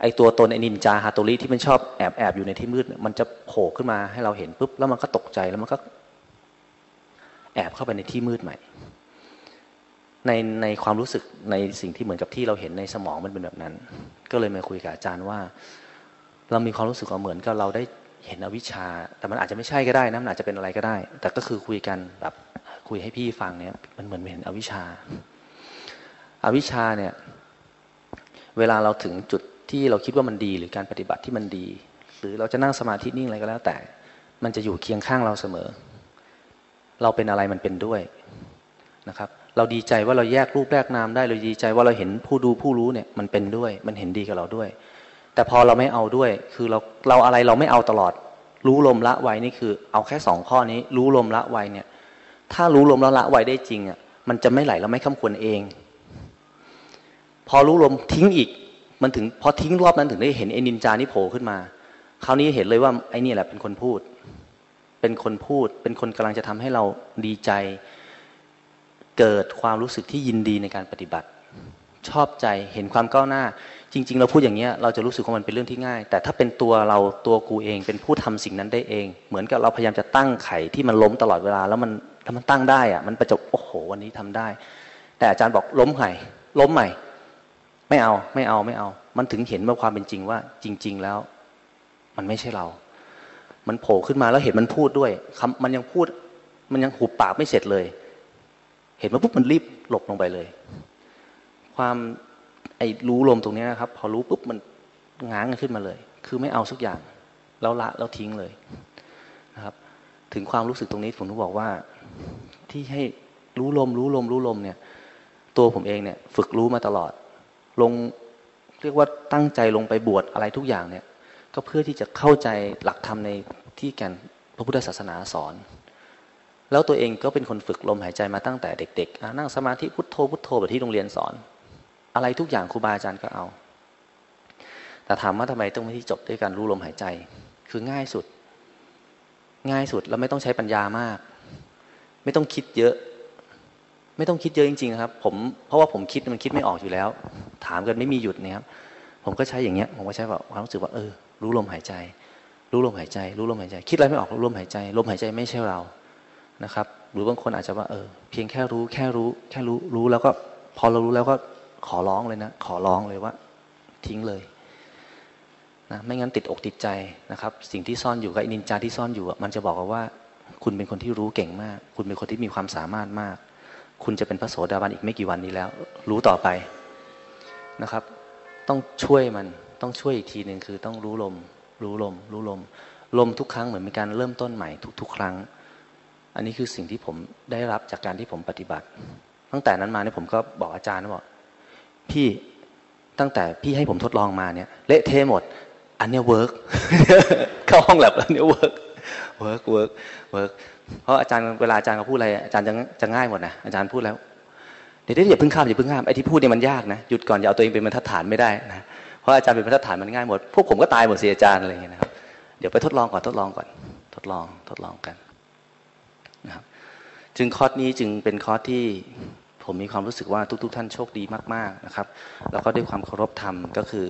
ไอตัวตนไอนินจาฮาโตริที่มันชอบแอบแอบอยู่ในที่มืดมันจะโผล่ขึ้นมาให้เราเห็นปุ๊บแล้วมันก็ตกใจแล้วมันก็ แอบเข้าไปในที่มืดใหม่ ในในความรู้สึกในสิ่งที่เหมือนกับที่เราเห็นในสมองมันเป็นแบบนั้น ก็เลยมาคุยกับอาจารย์ว่า เรามีความรู้สึกว่าเหมือนกับเราได้ เห็นอวิชชา แต่มันอาจจะไม่ใช่ก็ได้นะมันอาจจะเป็นอะไรก็ได้ แต่ก็คือคุยกันแบบคุยให้พี่ฟังเนี่ย มันเหมือนเห็นอวิชชาอาวิชชาเนี่ย เวลาเราถึงจุดที่เราคิดว่ามันดีหรือการปฏิบัติที่มันดี หรือเราจะนั่งสมาธินิ่งอะไรก็แล้ว แต่ มันจะอยู่เคียงข้างเราเสมอ เราเป็นอะไรมันเป็นด้วยนะครับ เราดีใจว่าเราแยกรูปแยกนามได้เราดีใจว่าเราเห็นผู้ดูผู้รู้เนี่ย มันเป็นด้วย มันเห็นดีกับเราด้วย แต่พอเราไม่เอาด้วย คือเราเราอะไรเราไม่เอาตลอด รู้ลมละไวนี่คือ เอาแค่สองข้อนี้ รู้ลมละไวเนี่ย ถ้ารู้ลมละละไวได้จริงอะ มันจะไม่ไหลแล้วไม่ข้ามควรเอง พอรู้ลมทิ้งอีก มันถึงพอทิ้งรอบนั้นถึงได้เห็นไอ้นินจานี่โผล่ขึ้นมา คราวนี้เห็นเลยว่าไอ้นี่แหละเป็นคนพูด เป็นคนพูด เป็นคนกำลังจะทำให้เราดีใจ เกิดความรู้สึกที่ยินดีในการปฏิบัติ ชอบใจเห็นความก้าวหน้า จริง ๆ เราพูดอย่างเงี้ยเราจะรู้สึกว่ามันเป็นเรื่องที่ง่าย แต่ถ้าเป็นตัวเราตัวกูเองเป็นผู้ทำสิ่งนั้นได้เอง เหมือนกับเราพยายามจะตั้งไข่ที่มันล้มตลอดเวลาแล้วมันแล้วมันตั้งได้อะมันประจบโอ้โห วันนี้ทำได้ แต่อาจารย์บอกล้มไข่ล้มใหม่ ไม่เอาไม่เอาไม่เอา มันถึงเห็นว่าความเป็นจริงว่า จริง ๆ แล้ว มันไม่ใช่เรา มันโผล่ขึ้นมาแล้วเห็นมันพูดด้วยคำมันยังพูด มันยังหูปากไม่เสร็จเลย เห็นมันปุ๊บมันรีบหลบลงไปเลย ความ อ้รู้ลมตรงนี้นะครับ พอรู้ปุ๊บมันง้างกันขึ้นมาเลย คือไม่เอาสักอย่างแล้วละแล้วทิ้งเลยนะครับ ถึงความรู้สึกตรงนี้ผมต้องบอกว่า ที่ให้รู้ลมรู้ลมรู้ลมเนี่ย ตัวผมเองเนี่ย ฝึกรู้มาตลอด ลงเรียกว่าตั้งใจลงไปบวชอะไรทุกอย่างเนี่ย ก็เพื่อที่จะเข้าใจหลักธรรมในที่แก่นพระพุทธศาสนาสอน แล้วตัวเองก็เป็นคนฝึกลมหายใจมาตั้งแต่เด็กๆนั่งสมาธิพุทโธพุทโธแบบที่โรงเรียนสอน อะไรทุกอย่างครูบาอาจารย์ก็เอา แต่ถามว่าทำไมต้องไม่ที่จบด้วยการรู้ลมหายใจ คือง่ายสุด ง่ายสุดแล้วไม่ต้องใช้ปัญญามาก ไม่ต้องคิดเยอะ ไม่ต้องคิดเยอะจริงๆครับ ผมเพราะว่าผมคิดมันคิดไม่ออกอยู่แล้ว ถามกันไม่มีหยุดนะครับผมก็ใช้อย่างเงี้ยผมก็ใช้แบบความรู้สึกว่าเออรู้ลมหายใจ รู้ลมหายใจ รู้ลมหายใจ คิดอะไรไม่ออกรู้ลมหายใจ ลมหายใจไม่ใช่เรานะครับ หรือบางคนอาจจะว่าเออ เพียงแค่รู้แค่รู้ แค่รู้รู้แล้วก็ พอเรารู้แล้วก็ ขอร้องเลยนะ ขอร้องเลยว่า ทิ้งเลยนะไม่งั้นติดอกติดใจนะครับ สิ่งที่ซ่อนอยู่กับนินจาที่ซ่อนอยู่มันจะบอกว่า คุณเป็นคนที่รู้เก่งมาก คุณเป็นคนที่มีความสามารถมาก คุณจะเป็นพระโสดาบันอีกไม่กี่วันนี้แล้ว รู้ต่อไปนะครับ ต้องช่วยมันต้องช่วยอีกทีหนึ่งคือต้องรู้ลม รู้ลม รู้ลม ลมทุกครั้งเหมือนเป็นการเริ่มต้นใหม่ทุก ๆ ครั้ง อันนี้คือสิ่งที่ผมได้รับจากการที่ผมปฏิบัติ ตั้งแต่นั้นมาเนี่ยผมก็บอกอาจารย์ว่า พี่ตั้งแต่พี่ให้ผมทดลองมาเนี่ย เละเทะหมด อันนี้ work เข้าห้องแลบอันนี้ work work work work เพราะอาจารย์เวลาอาจารย์เขาพูดอะไรอาจารย์จะจะง่ายหมดนะอาจารย์พูดแล้วเดี๋ยวอย่าพึ่งข้ามอย่าพึ่งข้ามไอ้ที่พูดเนี่ยมันยากนะหยุดก่อนอย่าเอาตัวเองเป็นบรรทัดฐานไม่ได้นะเพราะอาจารย์เป็นบรรทัดฐานมันง่ายหมดพวกผมก็ตายหมดสิอาจารย์อะไรอย่างเงี้ยนะครับ เดี๋ยวไปทดลองก่อนทดลองก่อน ทดลองทดลองกันนะครับ จึงคอร์สนี้จึงเป็นคอร์สที่ ผมมีความรู้สึกว่าทุกๆท่านโชคดีมากๆนะครับ แล้วก็ด้วยความเคารพธรรมก็คือ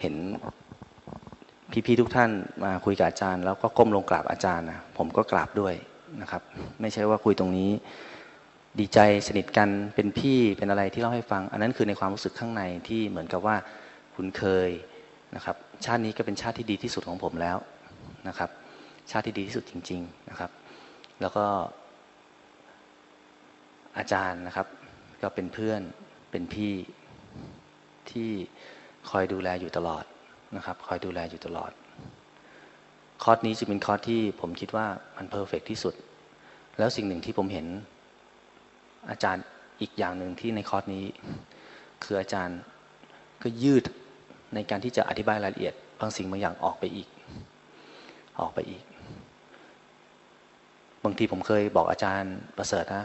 เห็นพี่ๆทุกท่านมาคุยกับอาจารย์ แล้วก็ก้มลงกราบอาจารย์นะผมก็กราบด้วยนะครับ ไม่ใช่ว่าคุยตรงนี้ ดีใจสนิทกันเป็นพี่เป็นอะไรที่เล่าให้ฟัง อันนั้นคือในความรู้สึกข้างในที่เหมือนกับว่าคุ้นเคยนะครับ ชาตินี้ก็เป็นชาติที่ดีที่สุดของผมแล้วนะครับ ชาติที่ดีที่สุดจริง ๆนะครับ แล้วก็อาจารย์นะครับ ก็เป็นเพื่อนเป็นพี่ที่คอยดูแลอยู่ตลอดนะครับ คอยดูแลอยู่ตลอด คอร์สนี้จะเป็นคอร์สที่ผมคิดว่ามัน perfect ที่สุด แล้วสิ่งหนึ่งที่ผมเห็น อาจารย์อีกอย่างหนึ่งที่ในคอร์สนี้ คืออาจารย์ก็ยืดในการที่จะอธิบายรายละเอียดบางสิ่งบางอย่างออกไปอีก ออกไปอีก บางทีผมเคยบอกอาจารย์ประเสริฐนะ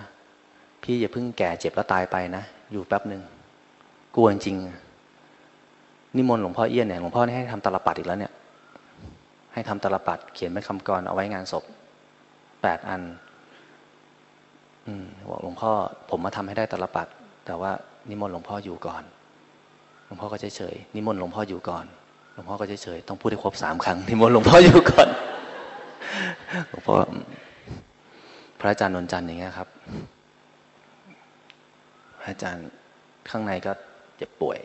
พี่อย่าเพิ่งแก่เจ็บแล้วตายไปนะ อยู่แป๊บหนึ่งกลัวจริงนิมนต์หลวงพ่อเอี้ยนเนี่ยหลวงพ่อให้ทำตลปัดอีกแล้วเนี่ย ให้ทำตลปัดเขียนเป็นคำกรเอาไว้งานศพแปดอัน อืมบอกหลวงพ่อ ผมมาทำให้ได้ตลปัด แต่ว่านิมนต์หลวงพ่ออยู่ก่อน หลวงพ่อก็เฉยๆนิมนต์หลวงพ่ออยู่ก่อน หลวงพ่อก็เฉยๆต้องพูดให้ครบสามครั้งนิมนต์หลวงพ่ออยู่ก่อนหลวงพ่อพระอาจารย์นนจันทร์อย่างเงี้ยครับ ระอาจารย์ข้างในก็เจ็บป่วย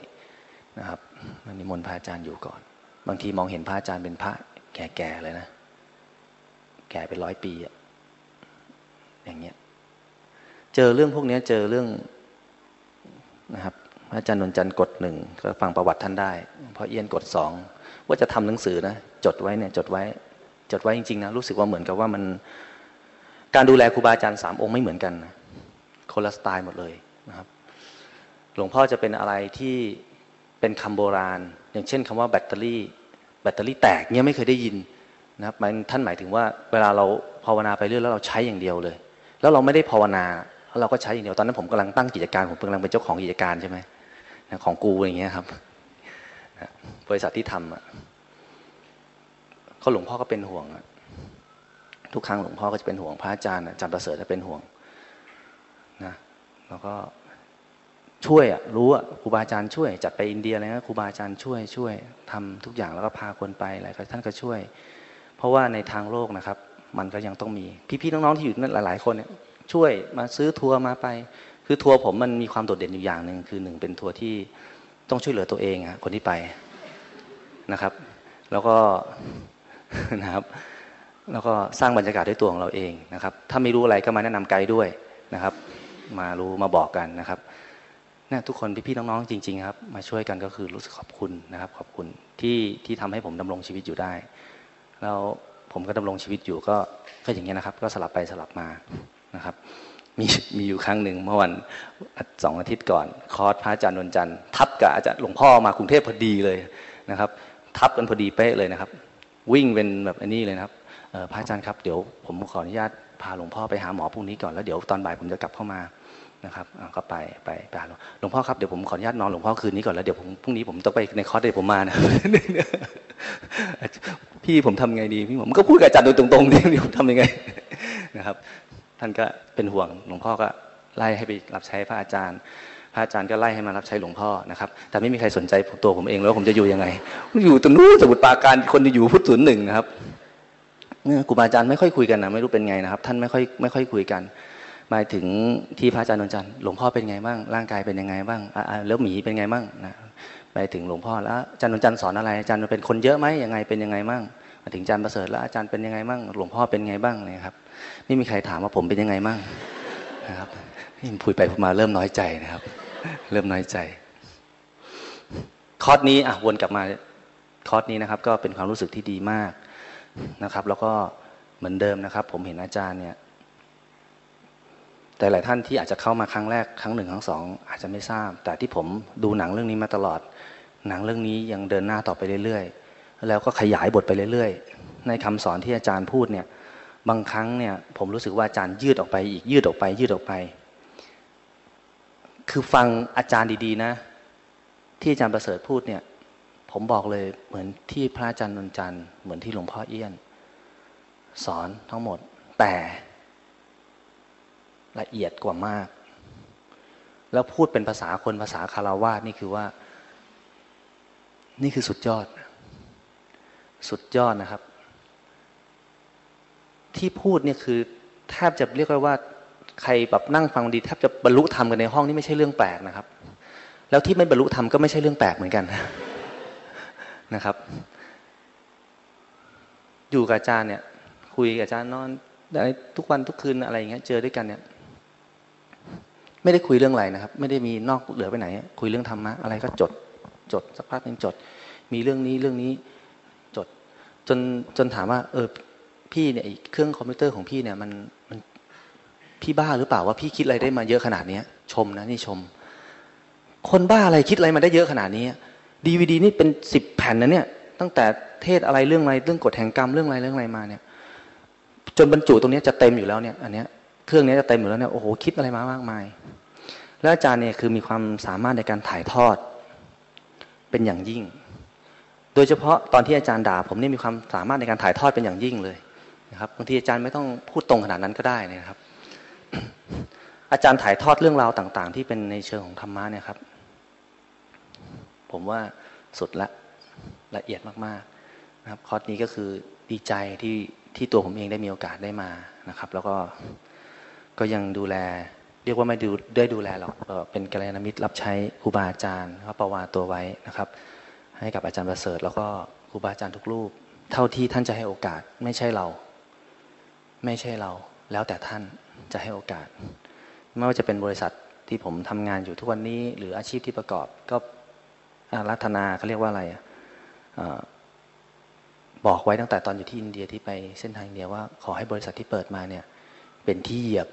นะครับมันนิมนต์พระอาจารย์อยู่ก่อน บางทีมองเห็นพระอาจารย์เป็นพระแก่ๆเลยนะ แก่เป็นร้อยปีอะอย่างเงี้ย เจอเรื่องพวกนี้เจอเรื่องนะครับพระอาจารย์นนจันทร์กดหนึ่งก็ฟังประวัติท่านได้เพราะเอียนกดสองว่าจะทำหนังสือนะจดไว้เนี่ยจดไว้ จดไว้จริงๆนะรู้สึกว่าเหมือนกับว่ามัน การดูแลครูบาอาจารย์สามองค์ไม่เหมือนกันนะคนละสไตล์หมดเลย นะครับ หลวงพ่อจะเป็นอะไรที่เป็นคำโบราณ อย่างเช่นคำว่าแบตเตอรี่ แบตเตอรี่แตกเนี่ยไม่เคยได้ยินนะครับมันท่านหมายถึงว่าเวลาเราภาวนาไปเรื่อยแล้วเราใช้อย่างเดียวเลย แล้วเราไม่ได้ภาวนาแล้วเราก็ใช้อย่างเดียวตอนนั้นผมกำลังตั้งกิจการผมกำลังเป็นเจ้าของกิจการใช่ไหมของกูอย่างเงี้ยครับบริษัทที่ทำอะเขาหลวงพ่อก็เป็นห่วงทุกครั้งหลวงพ่อก็จะเป็นห่วงพระอาจารย์อาจารย์ประเสริฐจะเป็นห่วงนะแล้วก็ ช่วยอะรู้อะครูบาอาจารย์ช่วย จัดไปอินเดียอะไรนะครูบาอาจารย์ช่วยช่วยทำทุกอย่างแล้วก็พาคนไปอะไรก็ท่านก็ช่วย เพราะว่าในทางโลกนะครับ มันก็ยังต้องมี พี่ๆน้องๆที่อยู่นั่นหลาย ๆ คนเนี่ยช่วยมาซื้อทัวร์มาไป คือทัวร์ผมมันมีความโดดเด่นอยู่อย่างหนึ่งคือหนึ่งเป็นทัวร์ที่ต้องช่วยเหลือตัวเองอะคนที่ไปนะครับ แล้วก็นะครับ แล้วก็สร้างบรรยากาศด้วยตัวของเราเองนะครับ ถ้าไม่รู้อะไรก็มาแนะนำไกด์ด้วยนะครับ มารู้มาบอกกันนะครับ นะทุกคนพี่ๆน้องๆจริง ๆ ครับ มาช่วยกันก็คือรู้สึกขอบคุณนะครับ ขอบคุณที่ที่ทำให้ผมดำรงชีวิตอยู่ได้ แล้วผมก็ดำรงชีวิตอยู่ก็ก็อย่างเงี้ยนะครับ ก็สลับไปสลับมานะครับ มีมีอยู่ครั้งหนึ่งเมื่อวันสองอาทิตย์ก่อน คอร์สพระอาจารย์นนจันทร์ทับกับอาจารย์หลวงพ่อมากรุงเทพพอดีเลยนะครับ ทับกันพอดีเป๊ะเลยนะครับ วิ่งเป็นแบบอันนี้เลยนะครับพระอาจารย์ครับเดี๋ยวผมขออนุญาตพาหลวงพ่อไปหาหมอพรุ่งนี้ก่อนแล้วเดี๋ยวตอนบ่ายผมจะกลับเข้ามา นะครับก็ไปไปไปหาหลวงพ่อครับเดี๋ยวผมขออนุญาตนอนหลวงพ่อคืนนี้ก่อนแล้วเดี๋ยวผมพรุ่งนี้ผมต้องไปในคอร์สเดี๋ยวผมมานะพี่ผมทำไงดีพี่ผมก็พูดกับอาจารย์โดยตรงๆนี่ผมทำยังไงนะครับ ท่านก็เป็นห่วงหลวงพ่อก็ไล่ให้ไปรับใช้พระอาจารย์ พระอาจารย์ก็ไล่ให้มารับใช้หลวงพ่อนะครับ แต่ไม่มีใครสนใจตัวผมเองแล้วผมจะอยู่ยังไง อยู่ตรงนู้นสมุดปาการคนอยู่พุทธศูนย์หนึ่งนะครับครูบาอาจารย์ไม่ค่อยคุยกันนะไม่รู้เป็นไงนะครับ ท่านไม่ค่อยไม่ค่อยคุยกัน หมายถึงที่พระอาจารย์นนจันทร์หลวงพ่อเป็นไงบ้างร่างกายเป็นยังไงบ้างแล้วหมีเป็นไงบ้างนะไปถึงหลวงพ่อแล้วอาจารย์นนจันทร์สอนอะไรอาจารย์เป็นคนเยอะไหมยังไงเป็นยังไงบ้างมาถึงอาจารย์ประเสริฐแล้วอาจารย์เป็นยังไงบ้างหลวงพ่อเป็นไงบ้างนะครับ ไม่มีใครถามว่าผมเป็นยังไงบ้างนะครับพูดไปพูดมาเริ่มน้อยใจนะครับ เริ่มน้อยใจ คอร์สนี้อะวนกลับมาคอร์สนี้นะครับ ก็เป็นความรู้สึกที่ดีมากนะครับ แล้วก็เหมือนเดิมนะครับ ผมเห็นอาจารย์เนี่ย แต่หลายท่านที่อาจจะเข้ามาครั้งแรกครั้งหนึ่งครั้งสองอาจจะไม่ทราบ แต่ที่ผมดูหนังเรื่องนี้มาตลอด หนังเรื่องนี้ยังเดินหน้าต่อไปเรื่อยๆ แล้วก็ขยายบทไปเรื่อยๆ ในคำสอนที่อาจารย์พูดเนี่ยบางครั้งเนี่ยผมรู้สึกว่าอาจารย์ยืดออกไปอีกยืดออกไป ยืดออกไป คือฟังอาจารย์ดีๆนะ ที่อาจารย์ประเสริฐพูดเนี่ยผมบอกเลยเหมือนที่พระอาจารย์นนจันทร์เหมือนที่หลวงพ่อเอี้ยน สอนทั้งหมดแต่ ละเอียดกว่ามาก แล้วพูดเป็นภาษาคนภาษาคาราวาสนี่คือว่า นี่คือสุดยอด สุดยอดนะครับ ที่พูดเนี่ยคือแทบจะเรียกว่า ใครแบบนั่งฟังดีแทบจะบรรลุธรรมกันในห้องนี่ไม่ใช่เรื่องแปลกนะครับ แล้วที่ไม่บรรลุธรรมก็ไม่ใช่เรื่องแปลกเหมือนกันนะครับ อยู่กับอาจารย์เนี่ย คุยกับอาจารย์นอนทุกวันทุกคืนอะไรอย่างเงี้ยเจอด้วยกันเนี่ย ไม่ได้คุยเรื่องอะไรนะครับ ไม่ได้มีนอกเหลือไปไหน คุยเรื่องธรรมะอะไรก็จดจดสักพักหนึ่งจด มีเรื่องนี้เรื่องนี้จด จนจนถามว่า เออพี่เนี่ยเครื่องคอมพิวเตอร์ของพี่เนี่ยมันมันพี่บ้าหรือเปล่าว่าพี่คิดอะไรได้มาเยอะขนาดเนี้ย ชมนะนี่ชม คนบ้าอะไรคิดอะไรมาได้เยอะขนาดนี้ดีวีดีนี่เป็นสิบแผ่นนะเนี่ย ตั้งแต่เทศอะไรเรื่องอะไรเรื่องกฎแห่งกรรมเรื่องอะไรเรื่องอะไรมาเนี่ย จนบรรจุตรงนี้จะเต็มอยู่แล้วเนี่ย อันเนี้ย เครื่องนี้จะเต็มอยู่แล้วเนี่ยโอ้โหคิดอะไรมามากมาย แล้วอาจารย์เนี่ยคือมีความสามารถในการถ่ายทอด เป็นอย่างยิ่ง โดยเฉพาะตอนที่อาจารย์ด่า ผมนี่มีความสามารถในการถ่ายทอดเป็นอย่างยิ่งเลยนะครับบางทีอาจารย์ไม่ต้องพูดตรงขนาดนั้นก็ได้นะครับ อาจารย์ถ่ายทอดเรื่องราวต่าง ๆ ที่เป็นในเชิงของธรรมะเนี่ยครับ ผมว่าสุดละละเอียดมากๆนะครับคอร์สนี้ก็คือดีใจที่ที่ตัวผมเองได้มีโอกาสได้มานะครับ แล้วก็ ก็ยังดูแล เรียกว่าไม่ดูได้ดูแลหรอกเป็นกัลยาณมิตรรับใช้ครูบาอาจารย์เขาประวาตัวไว้นะครับ ให้กับอาจารย์ประเสริฐ แล้วก็ครูบาอาจารย์ทุกรูป เท่าที่ท่านจะให้โอกาสไม่ใช่เรา ไม่ใช่เรา แล้วแต่ท่านจะให้โอกาส ไม่ว่าจะเป็นบริษัทที่ผมทำงานอยู่ทุกวันนี้หรืออาชีพที่ประกอบก็รัตนาเขาเรียกว่าอะไรบอกไว้ตั้งแต่ตอนอยู่ที่อินเดียที่ไปเส้นทางเดียว่าขอให้บริษัทที่เปิดมาเนี่ย เป็นที่เหยียบ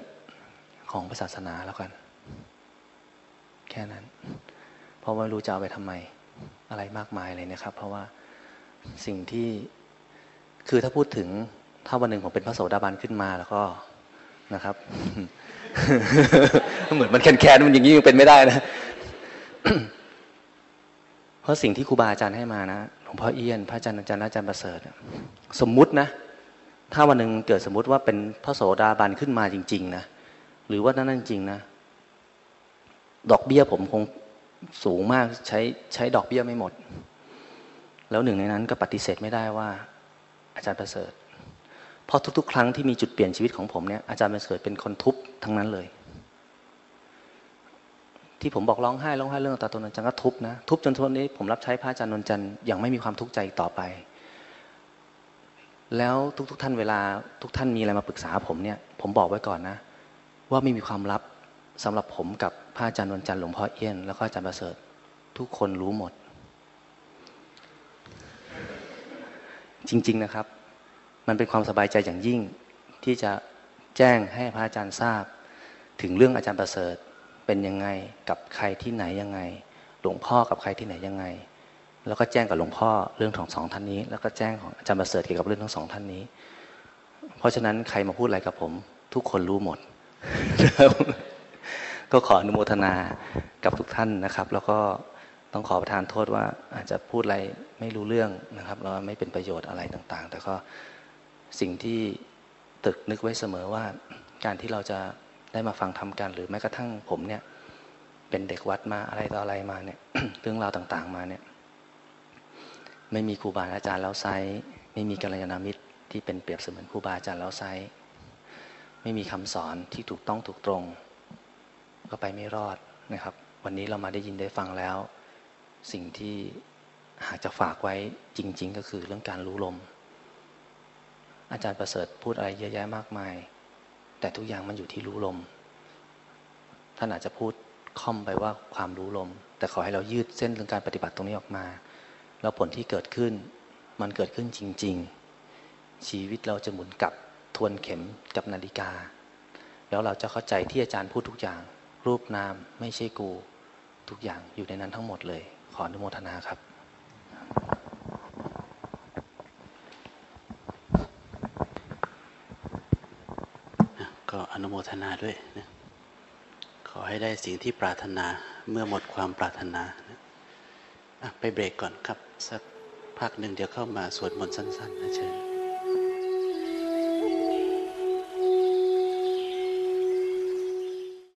ของศาสนาแล้วกัน แค่นั้น เพราะว่ารู้จะเอาไปทำไม อะไรมากมายเลยนะครับ เพราะว่าสิ่งที่คือถ้าพูดถึงถ้าวันหนึ่งผมเป็นพระโสดาบันขึ้นมาแล้วก็นะครับ เหมือนมันแค้นๆมันอย่างนี้ยังเป็นไม่ได้นะเพราะสิ่งที่ครูบาอาจารย์ให้มานะหลวงพ่อเอี้ยน พระอาจารย์อาจารย์อาจารย์ประเสริฐสมมุตินะ ถ้าวันหนึ่งเกิดสมมุติว่าเป็นพระโสดาบันขึ้นมาจริง ๆ นะ หรือว่านั่นจริงนะ ดอกเบี้ยผมคงสูงมากใช้ใช้ดอกเบี้ยไม่หมด แล้วหนึ่งในนั้นก็ปฏิเสธไม่ได้ว่า อาจารย์ประเสริฐเพราะทุก ๆ ครั้งที่มีจุดเปลี่ยนชีวิตของผมเนี่ยอาจารย์ประเสริฐเป็นคนทุบทั้งนั้นเลย ที่ผมบอกร้องไห้ร้องไห้เรื่องตาตนนจันก็ทุบนะทุบจนทุกนี้ผมรับใช้พระอาจารย์นนจันอย่างไม่มีความทุกข์ใจต่อไป แล้วทุก ๆ ท่านเวลาทุกท่านมีอะไรมาปรึกษาผมเนี่ย ผมบอกไว้ก่อนนะ ว่าไม่มีความลับสำหรับผมกับพระอาจารย์วันจันทร์หลวงพ่อเอี้ยน แล้วก็อาจารย์ประเสริฐทุกคนรู้หมด จริง ๆนะครับ มันเป็นความสบายใจอย่างยิ่งที่จะแจ้งให้พระอาจารย์ทราบ ถึงเรื่องอาจารย์ประเสริฐเป็นยังไงกับใครที่ไหนยังไง หลวงพ่อกับใครที่ไหนยังไง แล้วก็แจ้งกับหลวงพ่อเรื่องของสองท่านนี้ แล้วก็แจ้งของอาจารย์ประเสริฐเกี่ยวกับเรื่องทั้งสองท่านนี้ เพราะฉะนั้นใครมาพูดอะไรกับผม ทุกคนรู้หมด ก็ขออนุโมทนากับทุกท่านนะครับ แล้วก็ต้องขอประทานโทษว่าอาจจะพูดอะไรไม่รู้เรื่องนะครับแล้วไม่เป็นประโยชน์อะไรต่างๆ แต่ก็สิ่งที่ตึกนึกไว้เสมอว่า การที่เราจะได้มาฟังทำกันหรือแม้กระทั่งผมเนี่ย เป็นเด็กวัดมาอะไรต่ออะไรมาเนี่ย เรื่องราวต่างๆมาเนี่ย ไม่มีครูบาอาจารย์แล้วไซส์ไม่มีกัลยาณมิตรที่เป็นเปรียบเสมือนครูบาอาจารย์แล้วไซส์ ไม่มีคำสอนที่ถูกต้องถูกตรง ก็ไปไม่รอดนะครับ วันนี้เรามาได้ยินได้ฟังแล้ว สิ่งที่หากจะฝากไว้จริง ๆ ก็คือเรื่องการรู้ลม อาจารย์ประเสริฐพูดอะไรเยอะแยะมากมาย แต่ทุกอย่างมันอยู่ที่รู้ลม ท่านอาจจะพูดค่อมไปว่าความรู้ลม แต่ขอให้เรายืดเส้นเรื่องการปฏิบัติตรงนี้ออกมา แล้วผลที่เกิดขึ้น มันเกิดขึ้นจริง ๆ ชีวิตเราจะหมุนกลับ ทวนเข็มกับนาฬิกา แล้วเราจะเข้าใจที่อาจารย์พูดทุกอย่าง รูปนามไม่ใช่กู ทุกอย่างอยู่ในนั้นทั้งหมดเลย ขออนุโมทนาครับก็อนุโมทนาด้วยนะขอให้ได้สิ่งที่ปรารถนาเมื่อหมดความปรารถนานะไปเบรกก่อนครับ สักพักหนึ่งเดี๋ยวเข้ามาสวดมนต์สั้นๆนะเชิญ